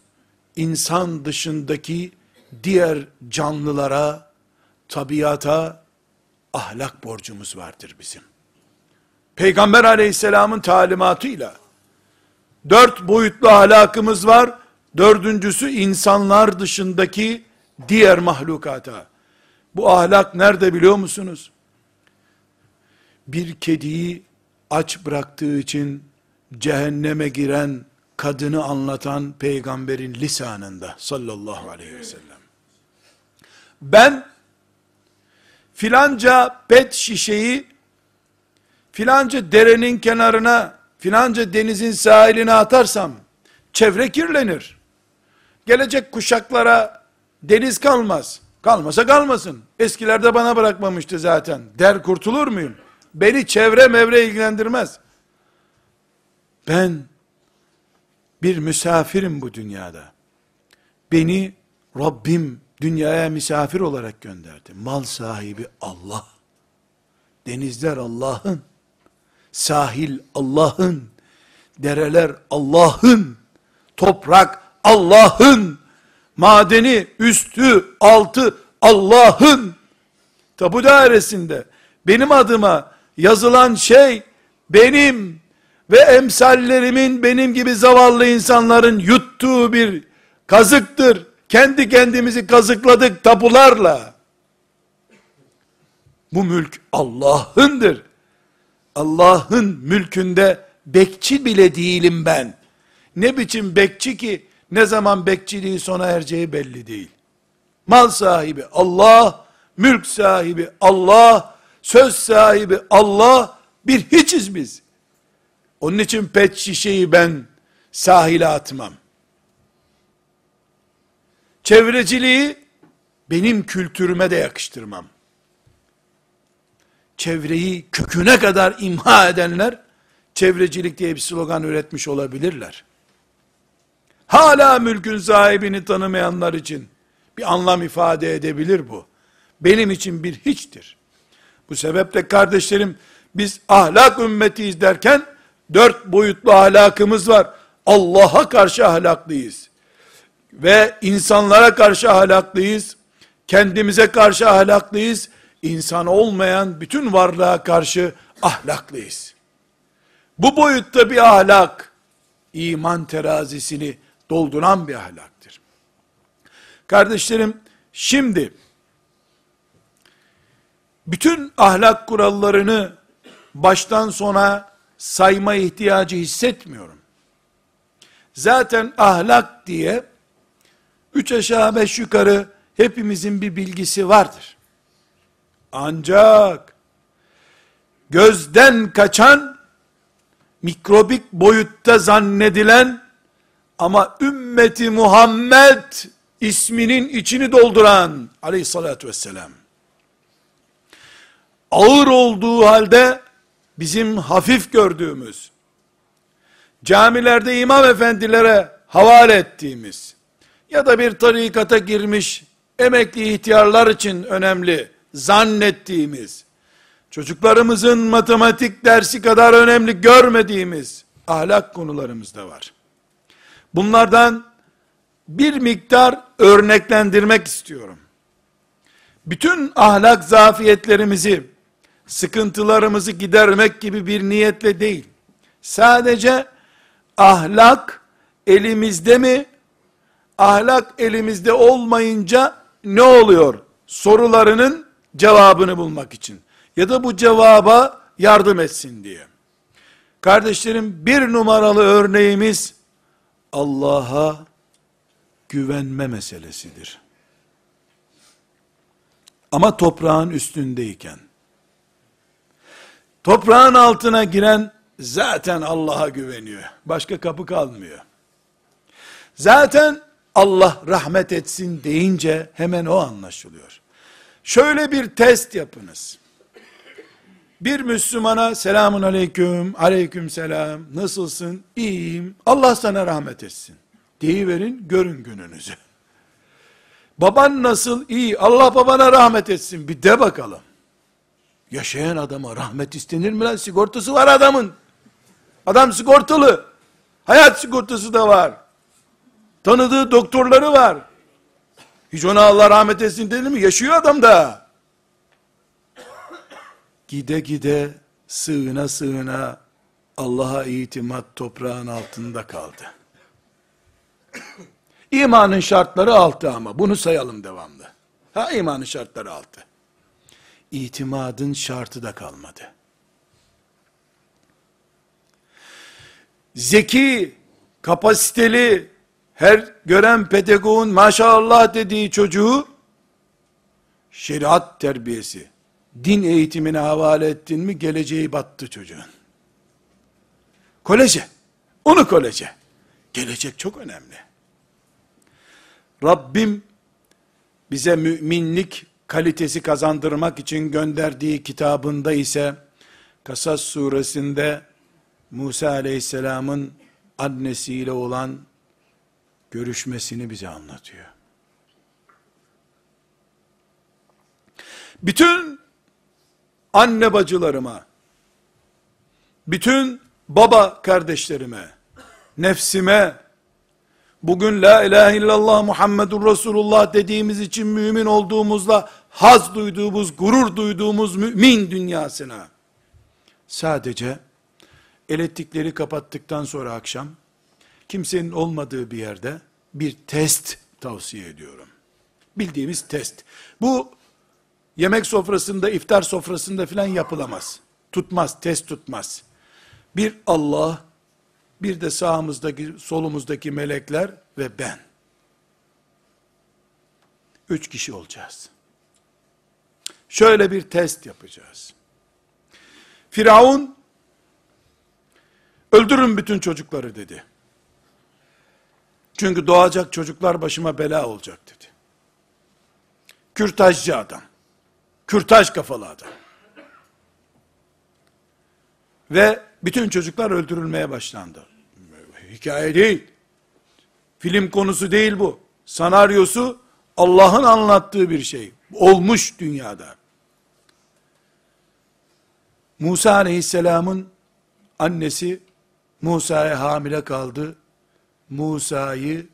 Speaker 1: insan dışındaki diğer canlılara, tabiata ahlak borcumuz vardır bizim. Peygamber aleyhisselamın talimatıyla dört boyutlu ahlakımız var. Dördüncüsü insanlar dışındaki diğer mahlukata. Bu ahlak nerede biliyor musunuz? Bir kediyi aç bıraktığı için cehenneme giren kadını anlatan peygamberin lisanında sallallahu aleyhi ve sellem. Ben filanca pet şişeyi filanca derenin kenarına filanca denizin sahiline atarsam çevre kirlenir. Gelecek kuşaklara deniz kalmaz. Kalmasa kalmasın. Eskilerde bana bırakmamıştı zaten. Der kurtulur muyum? Beni çevre mevre ilgilendirmez. Ben bir misafirim bu dünyada. Beni Rabbim dünyaya misafir olarak gönderdi. Mal sahibi Allah. Denizler Allah'ın. Sahil Allah'ın. Dereler Allah'ın. Toprak Allah'ın. Madeni, üstü, altı Allah'ın. Tabu dairesinde benim adıma yazılan şey benim ve emsallerimin benim gibi zavallı insanların yuttuğu bir kazıktır. Kendi kendimizi kazıkladık tapularla. Bu mülk Allah'ındır. Allah'ın mülkünde bekçi bile değilim ben. Ne biçim bekçi ki ne zaman bekçiliği sona ereceği belli değil. Mal sahibi Allah, mülk sahibi Allah, söz sahibi Allah, bir hiçiz biz. Onun için pet şişeyi ben sahile atmam. Çevreciliği benim kültürüme de yakıştırmam. Çevreyi köküne kadar imha edenler, çevrecilik diye bir slogan üretmiş olabilirler. Hala mülkün sahibini tanımayanlar için bir anlam ifade edebilir bu. Benim için bir hiçtir. Bu sebeple kardeşlerim, Biz ahlak ümmetiyiz derken, dört boyutlu ahlakımız var. Allah'a karşı ahlaklıyız. Ve insanlara karşı ahlaklıyız. Kendimize karşı ahlaklıyız. İnsan olmayan bütün varlığa karşı ahlaklıyız. Bu boyutta bir ahlak, iman terazisini dolduran bir ahlaktır. Kardeşlerim, şimdi, bütün ahlak kurallarını baştan sona sayma ihtiyacı hissetmiyorum. Zaten ahlak diye, üç aşağı beş yukarı hepimizin bir bilgisi vardır. Ancak, gözden kaçan, mikrobik boyutta zannedilen, ama ümmeti Muhammed isminin içini dolduran, aleyhissalatü vesselam, ağır olduğu halde, bizim hafif gördüğümüz, camilerde imam efendilere havale ettiğimiz, ya da bir tarikata girmiş, emekli ihtiyarlar için önemli, zannettiğimiz, çocuklarımızın matematik dersi kadar önemli görmediğimiz, ahlak konularımız da var. Bunlardan bir miktar örneklendirmek istiyorum. Bütün ahlak zafiyetlerimizi, sıkıntılarımızı gidermek gibi bir niyetle değil. Sadece ahlak elimizde mi? Ahlak elimizde olmayınca ne oluyor? Sorularının cevabını bulmak için. Ya da bu cevaba yardım etsin diye. Kardeşlerim bir numaralı örneğimiz Allah'a güvenme meselesidir. Ama toprağın üstündeyken, toprağın altına giren zaten Allah'a güveniyor. Başka kapı kalmıyor. Zaten Allah rahmet etsin deyince hemen o anlaşılıyor. Şöyle bir test yapınız. Bir Müslümana selamun aleyküm, aleyküm selam, nasılsın, iyiyim, Allah sana rahmet etsin. Deyiverin, görün gününüzü. Baban nasıl, iyi, Allah babana rahmet etsin, bir de bakalım. Yaşayan adama rahmet istenir mi lan? Sigortası var adamın. Adam sigortalı. Hayat sigortası da var. Tanıdığı doktorları var. Hiç ona Allah rahmet etsin dedi mi? Yaşıyor adam da gide gide sığına sığına Allah'a itimat toprağın altında kaldı. İmanın şartları altı ama bunu sayalım devamlı. Ha imanın şartları altı. İtimadın şartı da kalmadı. Zeki, kapasiteli, her gören pedagogun maşallah dediği çocuğu şeriat terbiyesi, din eğitimine havale ettin mi geleceği battı çocuğun. Koleje. Onu koleje. Gelecek çok önemli. Rabbim bize müminlik kalitesi kazandırmak için gönderdiği kitabında ise Kasas suresinde Musa aleyhisselamın annesiyle olan görüşmesini bize anlatıyor. Bütün anne bacılarıma, bütün baba kardeşlerime, nefsime, bugün la ilahe illallah Muhammedur Resulullah dediğimiz için mümin olduğumuzla haz duyduğumuz, gurur duyduğumuz mümin dünyasına, sadece elektrikleri kapattıktan sonra akşam, kimsenin olmadığı bir yerde bir test tavsiye ediyorum. Bildiğimiz test. Bu yemek sofrasında, iftar sofrasında filan yapılamaz. Tutmaz, test tutmaz. Bir Allah, bir de sağımızdaki, solumuzdaki melekler ve ben. Üç kişi olacağız. Şöyle bir test yapacağız. Firavun, öldürün bütün çocukları dedi. Çünkü doğacak çocuklar başıma bela olacak dedi. Kürtajcı adam. Kürtaj kafalı adam. Ve bütün çocuklar öldürülmeye başlandı. Hikaye değil. Film konusu değil bu. Sanaryosu Allah'ın anlattığı bir şey. Olmuş dünyada. Musa aleyhisselamın annesi Musa'ya hamile kaldı. Musa'yı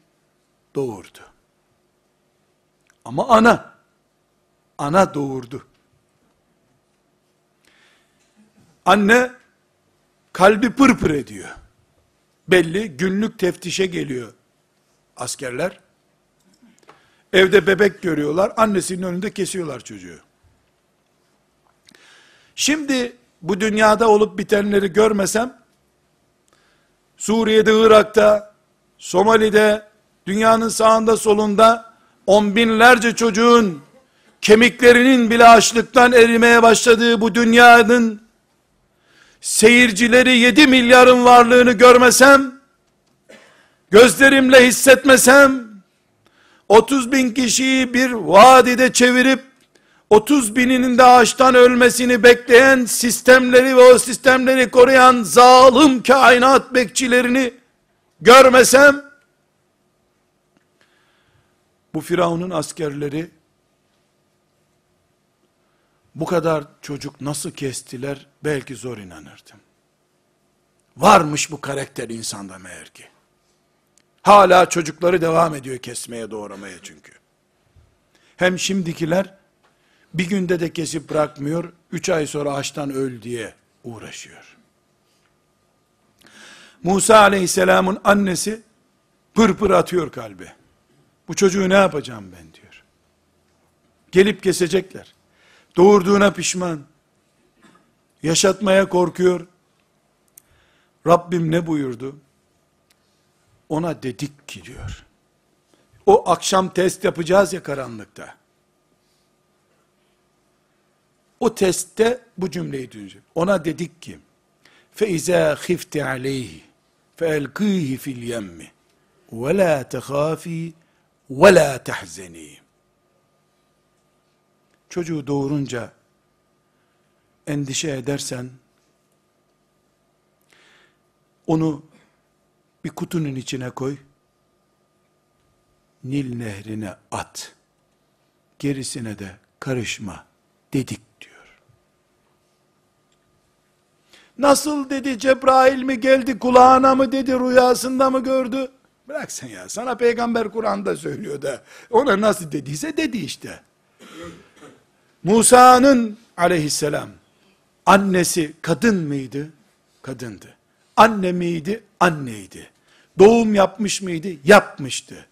Speaker 1: doğurdu. Ama ana, ana doğurdu. Anne kalbi pırpır ediyor. Belli günlük teftişe geliyor askerler. Evde bebek görüyorlar, annesinin önünde kesiyorlar çocuğu. Şimdi bu dünyada olup bitenleri görmesem, Suriye'de, Irak'ta, Somali'de, dünyanın sağında solunda, on binlerce çocuğun kemiklerinin bile açlıktan erimeye başladığı bu dünyanın seyircileri 7 milyarın varlığını görmesem, gözlerimle hissetmesem, 30 bin kişiyi bir vadide çevirip, 30 bininin de ağaçtan ölmesini bekleyen sistemleri ve o sistemleri koruyan zalim kainat bekçilerini görmesem, bu Firavun'un askerleri, bu kadar çocuk nasıl kestiler belki zor inanırdım. Varmış bu karakter insanda meğer ki. Hala çocukları devam ediyor kesmeye doğramaya çünkü. Hem şimdikiler bir günde de kesip bırakmıyor, üç ay sonra açtan öl diye uğraşıyor. Musa aleyhisselamın annesi pırpır atıyor kalbi. Bu çocuğu ne yapacağım ben diyor. Gelip kesecekler. Doğurduğuna pişman. Yaşatmaya korkuyor. Rabbim ne buyurdu? Ona dedik ki diyor. O akşam test yapacağız ya karanlıkta. O testte bu cümleyi duyacak. Ona dedik ki, فَاِذَا خِفْتِ عَلَيْهِ فَاَلْقِيهِ فِي الْيَمِّ وَلَا تَخَافِي وَلَا تَحْزَنِي Çocuğu doğurunca endişe edersen, onu bir kutunun içine koy, Nil nehrine at, gerisine de karışma dedik diyor. Nasıl dedi Cebrail mi geldi kulağına mı dedi rüyasında mı gördü? Bırak sen ya sana peygamber Kur'an'da söylüyor da ona nasıl dediyse dedi işte. Musa'nın aleyhisselam annesi kadın mıydı? Kadındı. Anne miydi? Anneydi. Doğum yapmış mıydı? Yapmıştı.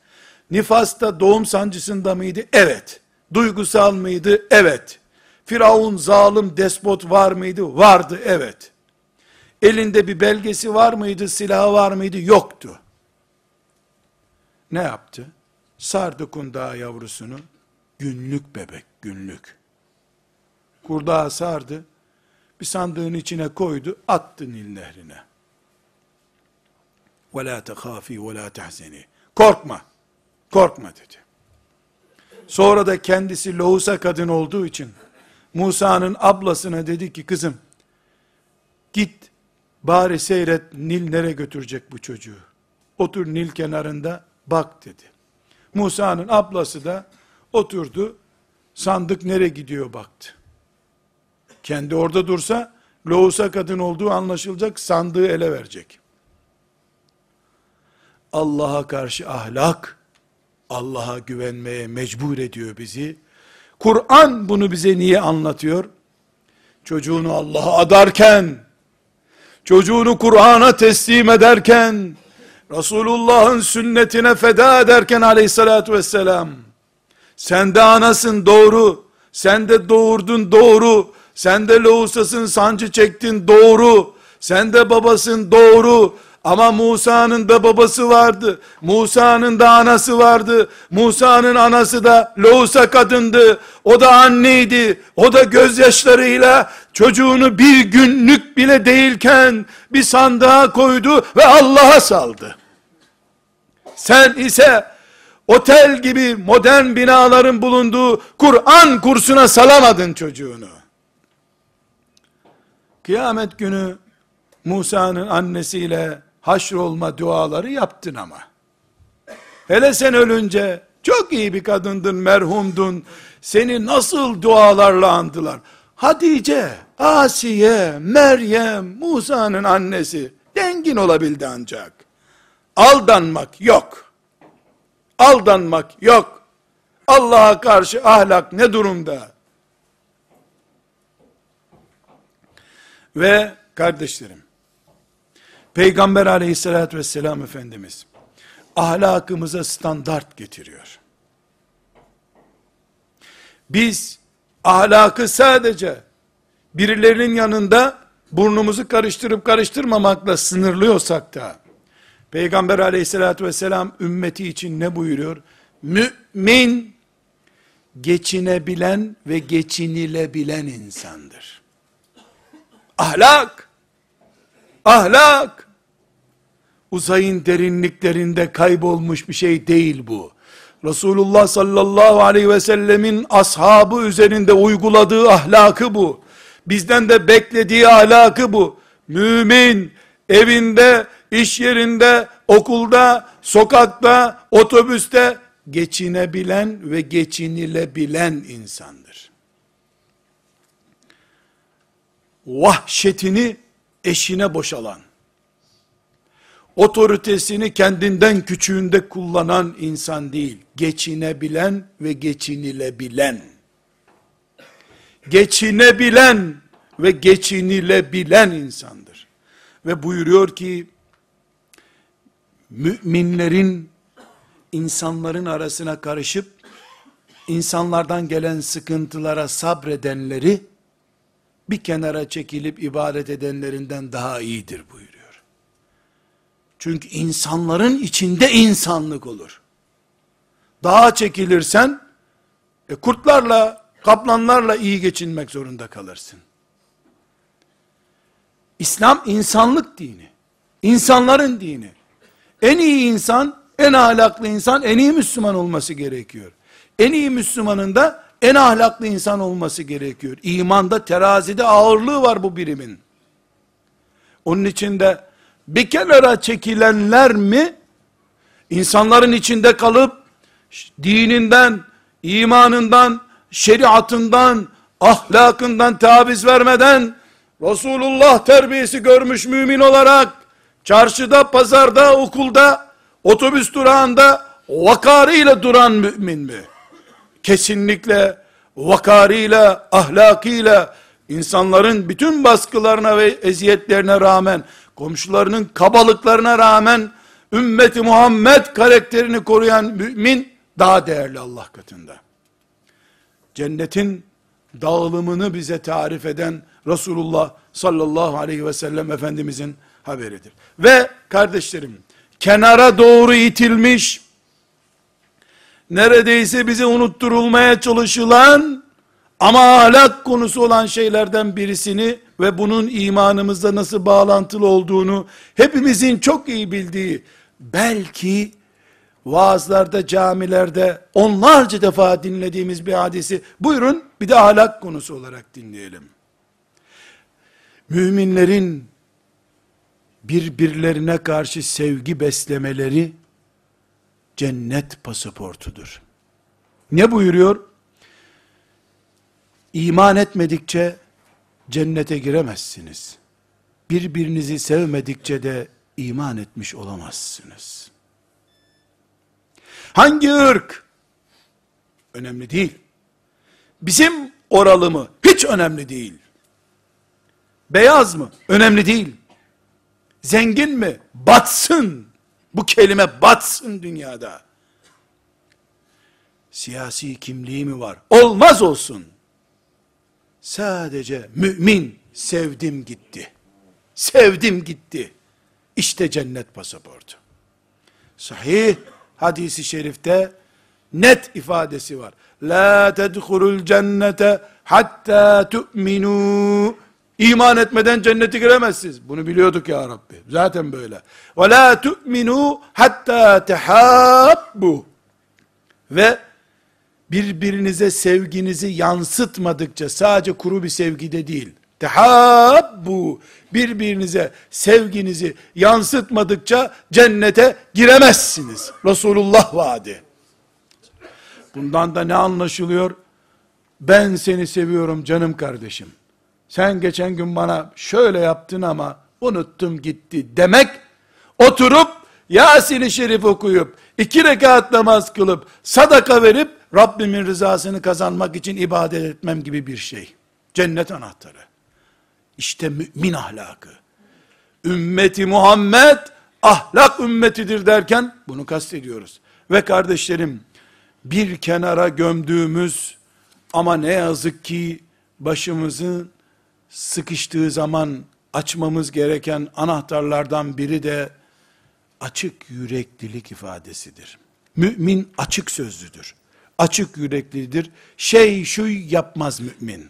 Speaker 1: Nifasta doğum sancısında mıydı? Evet. Duygusal mıydı? Evet. Firavun zalim despot var mıydı? Vardı evet. Elinde bir belgesi var mıydı? Silahı var mıydı? Yoktu. Ne yaptı? Sardı kundağı yavrusunu. Günlük bebek, günlük Kurdağı sardı. Bir sandığın içine koydu, attı Nil nehrine. وَلَا تَخَافِي وَلَا تَحْزَنِي Korkma, korkma dedi. Sonra da kendisi lohusa kadın olduğu için, Musa'nın ablasına dedi ki, kızım, git, bari seyret, Nil nereye götürecek bu çocuğu? Otur Nil kenarında, bak dedi. Musa'nın ablası da oturdu, sandık nereye gidiyor baktı. Kendi orada dursa, lohusa kadın olduğu anlaşılacak, sandığı ele verecek. Allah'a karşı ahlak, Allah'a güvenmeye mecbur ediyor bizi. Kur'an bunu bize niye anlatıyor? Çocuğunu Allah'a adarken, çocuğunu Kur'an'a teslim ederken, Resulullah'ın sünnetine feda ederken aleyhissalatü vesselam, sen de anasın doğru, sen de doğurdun doğru, sen de loğusasın sancı çektin doğru, sen de babasın doğru, ama Musa'nın da babası vardı. Musa'nın da anası vardı. Musa'nın anası da Loğusa kadındı. O da anneydi. O da gözyaşlarıyla çocuğunu bir günlük bile değilken bir sandığa koydu ve Allah'a saldı. Sen ise otel gibi modern binaların bulunduğu Kur'an kursuna salamadın çocuğunu. Kıyamet günü Musa'nın annesiyle haşrolma duaları yaptın ama. Hele sen ölünce çok iyi bir kadındın, merhumdun. Seni nasıl dualarla andılar. Hatice, Asiye, Meryem, Musa'nın annesi dengin olabildi ancak. Aldanmak yok. Aldanmak yok. Allah'a karşı ahlak ne durumda? Ve kardeşlerim, Peygamber aleyhissalatü vesselam Efendimiz, ahlakımıza standart getiriyor. Biz, ahlakı sadece, birilerinin yanında, burnumuzu karıştırıp karıştırmamakla sınırlıyorsak da, Peygamber aleyhissalatü vesselam, ümmeti için ne buyuruyor? Mümin, geçinebilen ve geçinilebilen insandır. Ahlak, ahlak, uzayın derinliklerinde kaybolmuş bir şey değil bu. Resulullah sallallahu aleyhi ve sellemin ashabı üzerinde uyguladığı ahlakı bu. Bizden de beklediği ahlakı bu. Mümin evinde, iş yerinde, okulda, sokakta, otobüste geçinebilen ve geçinilebilen insandır. Vahşetini eşine boşalan, otoritesini kendinden küçüğünde kullanan insan değil, geçinebilen ve geçinilebilen, geçinebilen ve geçinilebilen insandır. Ve buyuruyor ki, müminlerin insanların arasına karışıp, insanlardan gelen sıkıntılara sabredenleri, bir kenara çekilip ibadet edenlerinden daha iyidir buyuruyor. Çünkü insanların içinde insanlık olur. Dağa çekilirsen, e, kurtlarla, kaplanlarla iyi geçinmek zorunda kalırsın. İslam insanlık dini. İnsanların dini. En iyi insan, en ahlaklı insan, en iyi Müslüman olması gerekiyor. En iyi Müslümanın da en ahlaklı insan olması gerekiyor. İmanda, terazide ağırlığı var bu birimin. Onun için de bir kenara çekilenler mi, insanların içinde kalıp, dininden, imanından, şeriatından, ahlakından taviz vermeden, Resulullah terbiyesi görmüş mümin olarak, çarşıda, pazarda, okulda, otobüs durağında, vakarıyla duran mümin mi? Kesinlikle vakarıyla, ahlakıyla, insanların bütün baskılarına ve eziyetlerine rağmen, komşularının kabalıklarına rağmen, ümmeti Muhammed karakterini koruyan mümin, daha değerli Allah katında. Cennetin dağılımını bize tarif eden Resulullah sallallahu aleyhi ve sellem Efendimizin haberidir. Ve kardeşlerim, kenara doğru itilmiş, neredeyse bize unutturulmaya çalışılan, ama ahlak konusu olan şeylerden birisini ve bunun imanımızda nasıl bağlantılı olduğunu hepimizin çok iyi bildiği, belki vaazlarda, camilerde onlarca defa dinlediğimiz bir hadisi, buyurun bir de ahlak konusu olarak dinleyelim. Müminlerin birbirlerine karşı sevgi beslemeleri, cennet pasaportudur. Ne buyuruyor? İman etmedikçe cennete giremezsiniz. Birbirinizi sevmedikçe de iman etmiş olamazsınız. Hangi ırk? Önemli değil. Bizim oralı mı? Hiç önemli değil. Beyaz mı? Önemli değil. Zengin mi? Batsın. Bu kelime batsın dünyada. Siyasi kimliği mi var? Olmaz olsun. Sadece mümin sevdim gitti. Sevdim gitti. İşte cennet pasaportu. Sahih hadisi şerifte net ifadesi var. La tedhulul cennete hatta tu'minu. İman etmeden cennete giremezsiniz. Bunu biliyorduk ya Rabbi. Zaten böyle. Ve la tu'minu hatta tehabbu. Ve birbirinize sevginizi yansıtmadıkça sadece kuru bir sevgide değil. Tehabbu birbirinize sevginizi yansıtmadıkça cennete giremezsiniz. Resulullah vaadi. Bundan da ne anlaşılıyor? ben seni seviyorum canım kardeşim. Sen geçen gün bana şöyle yaptın ama unuttum gitti demek, oturup Yasin-i Şerif okuyup, iki rekat namaz kılıp, sadaka verip, Rabbimin rızasını kazanmak için ibadet etmem gibi bir şey. Cennet anahtarı. İşte mümin ahlakı. Ümmeti Muhammed, ahlak ümmetidir derken, bunu kastediyoruz. Ve kardeşlerim, bir kenara gömdüğümüz, ama ne yazık ki, başımızın sıkıştığı zaman, açmamız gereken anahtarlardan biri de, açık yüreklilik ifadesidir. Mümin açık sözlüdür. Açık yüreklidir. Şey şu yapmaz mümin.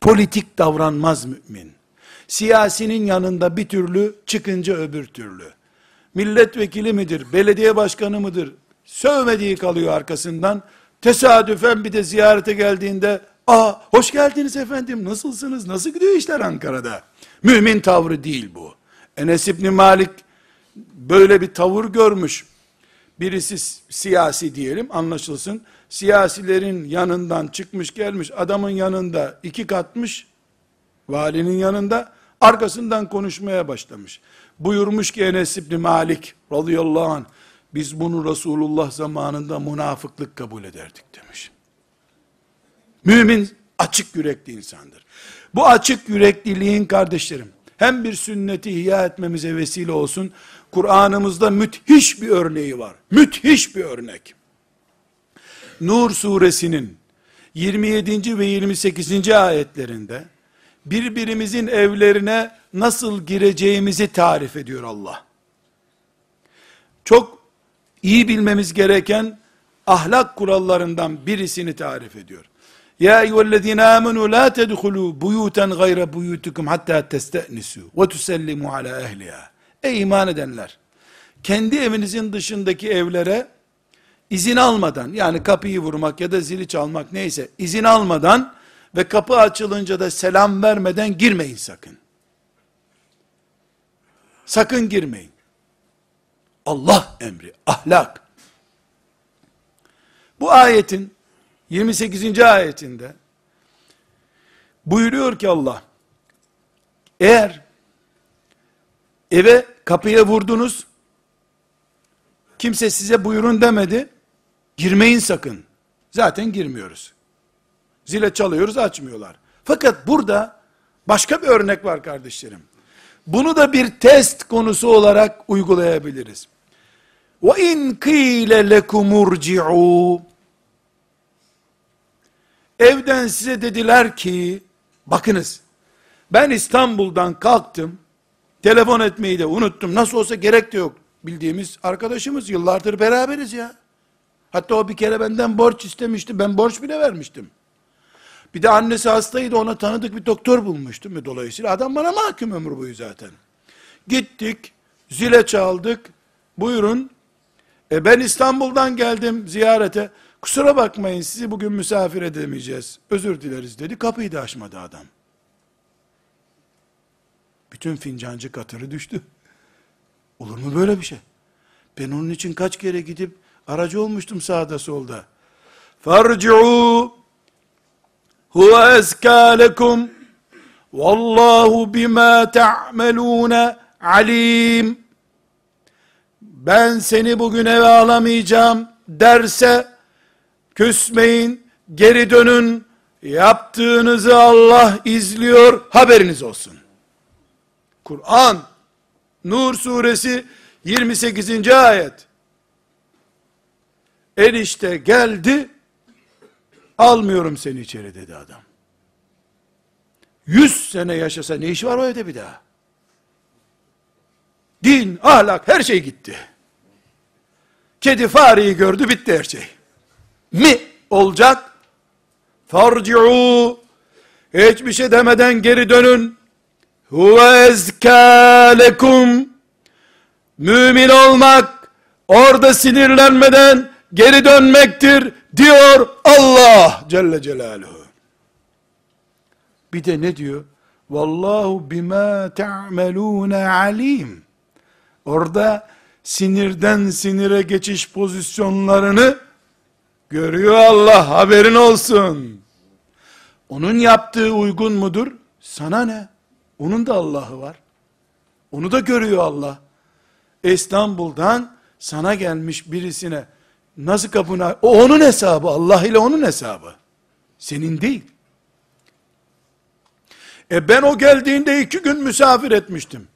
Speaker 1: Politik davranmaz mümin. Siyasinin yanında bir türlü, çıkınca öbür türlü. Milletvekili midir, belediye başkanı mıdır? Sövmediği kalıyor arkasından. Tesadüfen bir de ziyarete geldiğinde, aa hoş geldiniz efendim, nasılsınız, nasıl gidiyor işler Ankara'da? Mümin tavrı değil bu. Enes İbni Malik, böyle bir tavır görmüş. Birisi siyasi diyelim anlaşılsın. Siyasilerin yanından çıkmış gelmiş adamın yanında iki katmış. Valinin yanında arkasından konuşmaya başlamış. Buyurmuş ki Enes İbni Malik radıyallahu anh biz bunu Resulullah zamanında münafıklık kabul ederdik demiş. Mümin açık yürekli insandır. Bu açık yürekliliğin kardeşlerim hem bir sünneti ihya etmemize vesile olsun Kur'an'ımızda müthiş bir örneği var. Müthiş bir örnek. Nur suresinin 27. ve 28. ayetlerinde birbirimizin evlerine nasıl gireceğimizi tarif ediyor Allah. Çok iyi bilmemiz gereken ahlak kurallarından birisini tarif ediyor. Ya eyyühellezine amenu la tedhulu buyuten gayre buyutukum hatta testenisu ve tusellimu ala ehliha. Ey iman edenler! Kendi evinizin dışındaki evlere izin almadan, yani kapıyı vurmak ya da zili çalmak neyse, izin almadan ve kapı açılınca da selam vermeden girmeyin sakın. Sakın girmeyin. Allah emri, ahlak. Bu ayetin 28. ayetinde buyuruyor ki Allah, eğer eve kapıya vurdunuz, kimse size buyurun demedi, girmeyin sakın. Zaten girmiyoruz. Zile çalıyoruz açmıyorlar. Fakat burada başka bir örnek var kardeşlerim. Bunu da bir test konusu olarak uygulayabiliriz. Ve in kıyle lekumurci'u Evden size dediler ki, bakınız, ben İstanbul'dan kalktım, telefon etmeyi de unuttum, nasıl olsa gerek de yok. Bildiğimiz arkadaşımız, yıllardır beraberiz ya. Hatta o bir kere benden borç istemişti, ben borç bile vermiştim. Bir de annesi hastaydı, ona tanıdık bir doktor bulmuştum. Dolayısıyla adam bana mahkum ömür boyu zaten. Gittik, zile çaldık, buyurun, e ben İstanbul'dan geldim ziyarete, Kusura bakmayın sizi bugün misafir edemeyeceğiz. Özür dileriz dedi. Kapıyı da açmadı adam. Bütün fincancı katırı düştü. Olur mu böyle bir şey? Ben onun için kaç kere gidip aracı olmuştum sağda solda. Farci'u huve ezkâ lekum vallahu bima ta'melûne alim ben seni bugün eve alamayacağım derse küsmeyin, geri dönün, yaptığınızı Allah izliyor, haberiniz olsun. Kur'an, Nur suresi 28. ayet. Enişte geldi, almıyorum seni içeri dedi adam. Yüz sene yaşasa ne işi var o evde bir daha? Din, ahlak, her şey gitti. Kedi fareyi gördü, bitti her şey mi olacak? Farci'u hiçbir şey demeden geri dönün. Huve ezkâlekum mümin olmak orada sinirlenmeden geri dönmektir diyor Allah Celle Celaluhu. Bir de ne diyor? Vallahu bima ta'melûne alim. Orada sinirden sinire geçiş pozisyonlarını Görüyor Allah haberin olsun. Onun yaptığı uygun mudur? Sana ne? Onun da Allah'ı var. Onu da görüyor Allah. İstanbul'dan sana gelmiş birisine nasıl kapına, o onun hesabı, Allah ile onun hesabı. Senin değil. E ben o geldiğinde iki gün misafir etmiştim.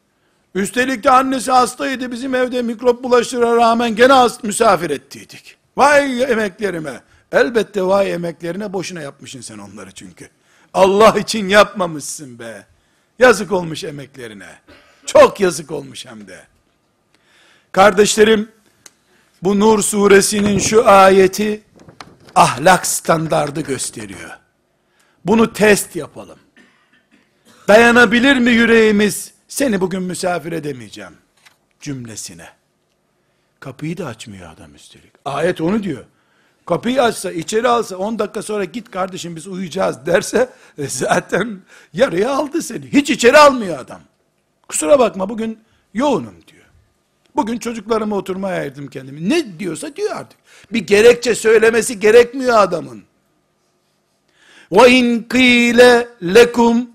Speaker 1: Üstelik de annesi hastaydı bizim evde mikrop bulaştıra rağmen gene misafir ettiydik. Vay emeklerime. Elbette vay emeklerine boşuna yapmışsın sen onları çünkü. Allah için yapmamışsın be. Yazık olmuş emeklerine. Çok yazık olmuş hem de. Kardeşlerim, bu Nur suresinin şu ayeti ahlak standardı gösteriyor. Bunu test yapalım. Dayanabilir mi yüreğimiz? Seni bugün misafir edemeyeceğim cümlesine. Kapıyı da açmıyor adam üstelik. Ayet onu diyor. Kapıyı açsa, içeri alsa, 10 dakika sonra git kardeşim biz uyuyacağız derse, e, zaten yarıya aldı seni. Hiç içeri almıyor adam. Kusura bakma bugün yoğunum diyor. Bugün çocuklarıma oturmaya ayırdım kendimi. Ne diyorsa diyor artık. Bir gerekçe söylemesi gerekmiyor adamın. Ve in qile lekum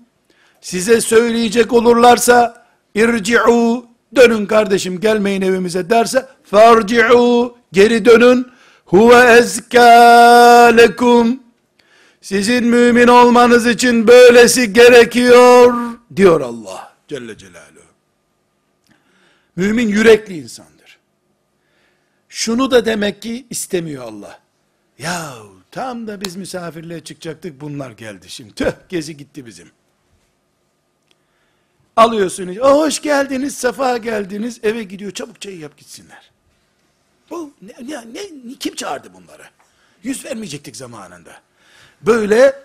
Speaker 1: size söyleyecek olurlarsa irci'u dönün kardeşim gelmeyin evimize derse farci'u geri dönün huve ezkâ lekum sizin mümin olmanız için böylesi gerekiyor diyor Allah Celle Celaluhu. Mümin yürekli insandır. Şunu da demek ki istemiyor Allah. Ya tam da biz misafirliğe çıkacaktık bunlar geldi şimdi. Tüh gezi gitti bizim. Alıyorsunuz. Oh, hoş geldiniz, sefa geldiniz. Eve gidiyor çabuk çayı yap gitsinler. Bu ne, ne, ne, kim çağırdı bunları? Yüz vermeyecektik zamanında. Böyle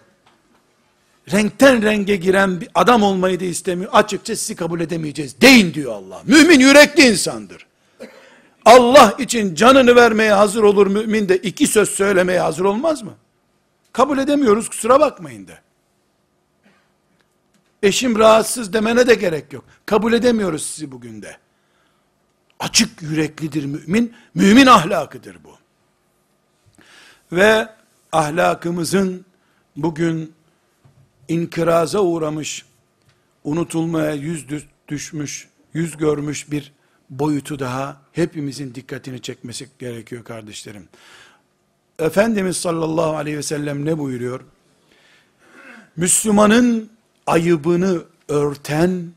Speaker 1: renkten renge giren bir adam olmayı da istemiyor. Açıkça sizi kabul edemeyeceğiz. Deyin diyor Allah. Mümin yürekli insandır. Allah için canını vermeye hazır olur mümin de iki söz söylemeye hazır olmaz mı? Kabul edemiyoruz kusura bakmayın de. Eşim rahatsız demene de gerek yok. Kabul edemiyoruz sizi bugün de. Açık yüreklidir mümin. Mümin ahlakıdır bu. Ve ahlakımızın bugün inkıraza uğramış, unutulmaya yüz düşmüş, yüz görmüş bir boyutu daha hepimizin dikkatini çekmesi gerekiyor kardeşlerim. Efendimiz sallallahu aleyhi ve sellem ne buyuruyor? Müslümanın ayıbını örten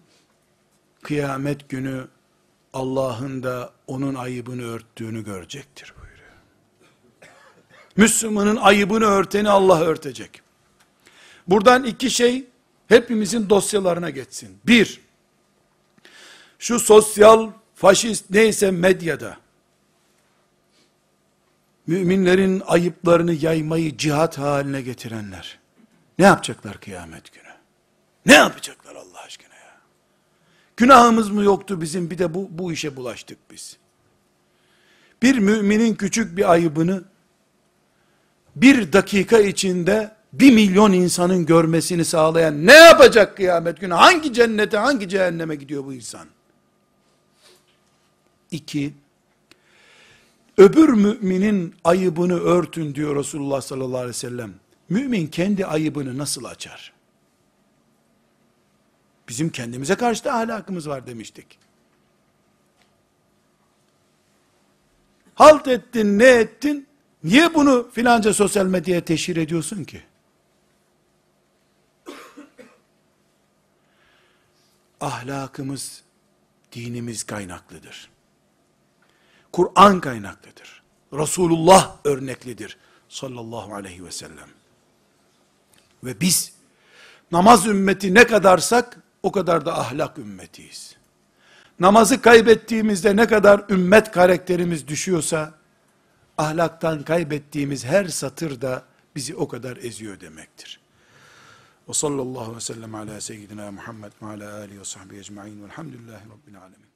Speaker 1: kıyamet günü Allah'ın da onun ayıbını örttüğünü görecektir buyuruyor. Müslümanın ayıbını örteni Allah örtecek. Buradan iki şey hepimizin dosyalarına geçsin. Bir, şu sosyal, faşist neyse medyada, müminlerin ayıplarını yaymayı cihat haline getirenler, ne yapacaklar kıyamet günü? Ne yapacaklar Allah? Günahımız mı yoktu bizim bir de bu, bu işe bulaştık biz. Bir müminin küçük bir ayıbını, bir dakika içinde bir milyon insanın görmesini sağlayan ne yapacak kıyamet günü? Hangi cennete, hangi cehenneme gidiyor bu insan? İki, öbür müminin ayıbını örtün diyor Resulullah sallallahu aleyhi ve sellem. Mümin kendi ayıbını nasıl açar? Bizim kendimize karşı da ahlakımız var demiştik. Halt ettin, ne ettin? Niye bunu filanca sosyal medyaya teşhir ediyorsun ki? Ahlakımız, dinimiz kaynaklıdır. Kur'an kaynaklıdır. Resulullah örneklidir. Sallallahu aleyhi ve sellem. Ve biz, namaz ümmeti ne kadarsak, o kadar da ahlak ümmetiyiz. Namazı kaybettiğimizde ne kadar ümmet karakterimiz düşüyorsa, ahlaktan kaybettiğimiz her satır da bizi o kadar eziyor demektir. Ve sallallahu aleyhi ve sellem ala seyyidina Muhammed ve ala alihi ve sahbihi ecma'in velhamdülillahi rabbil alemin.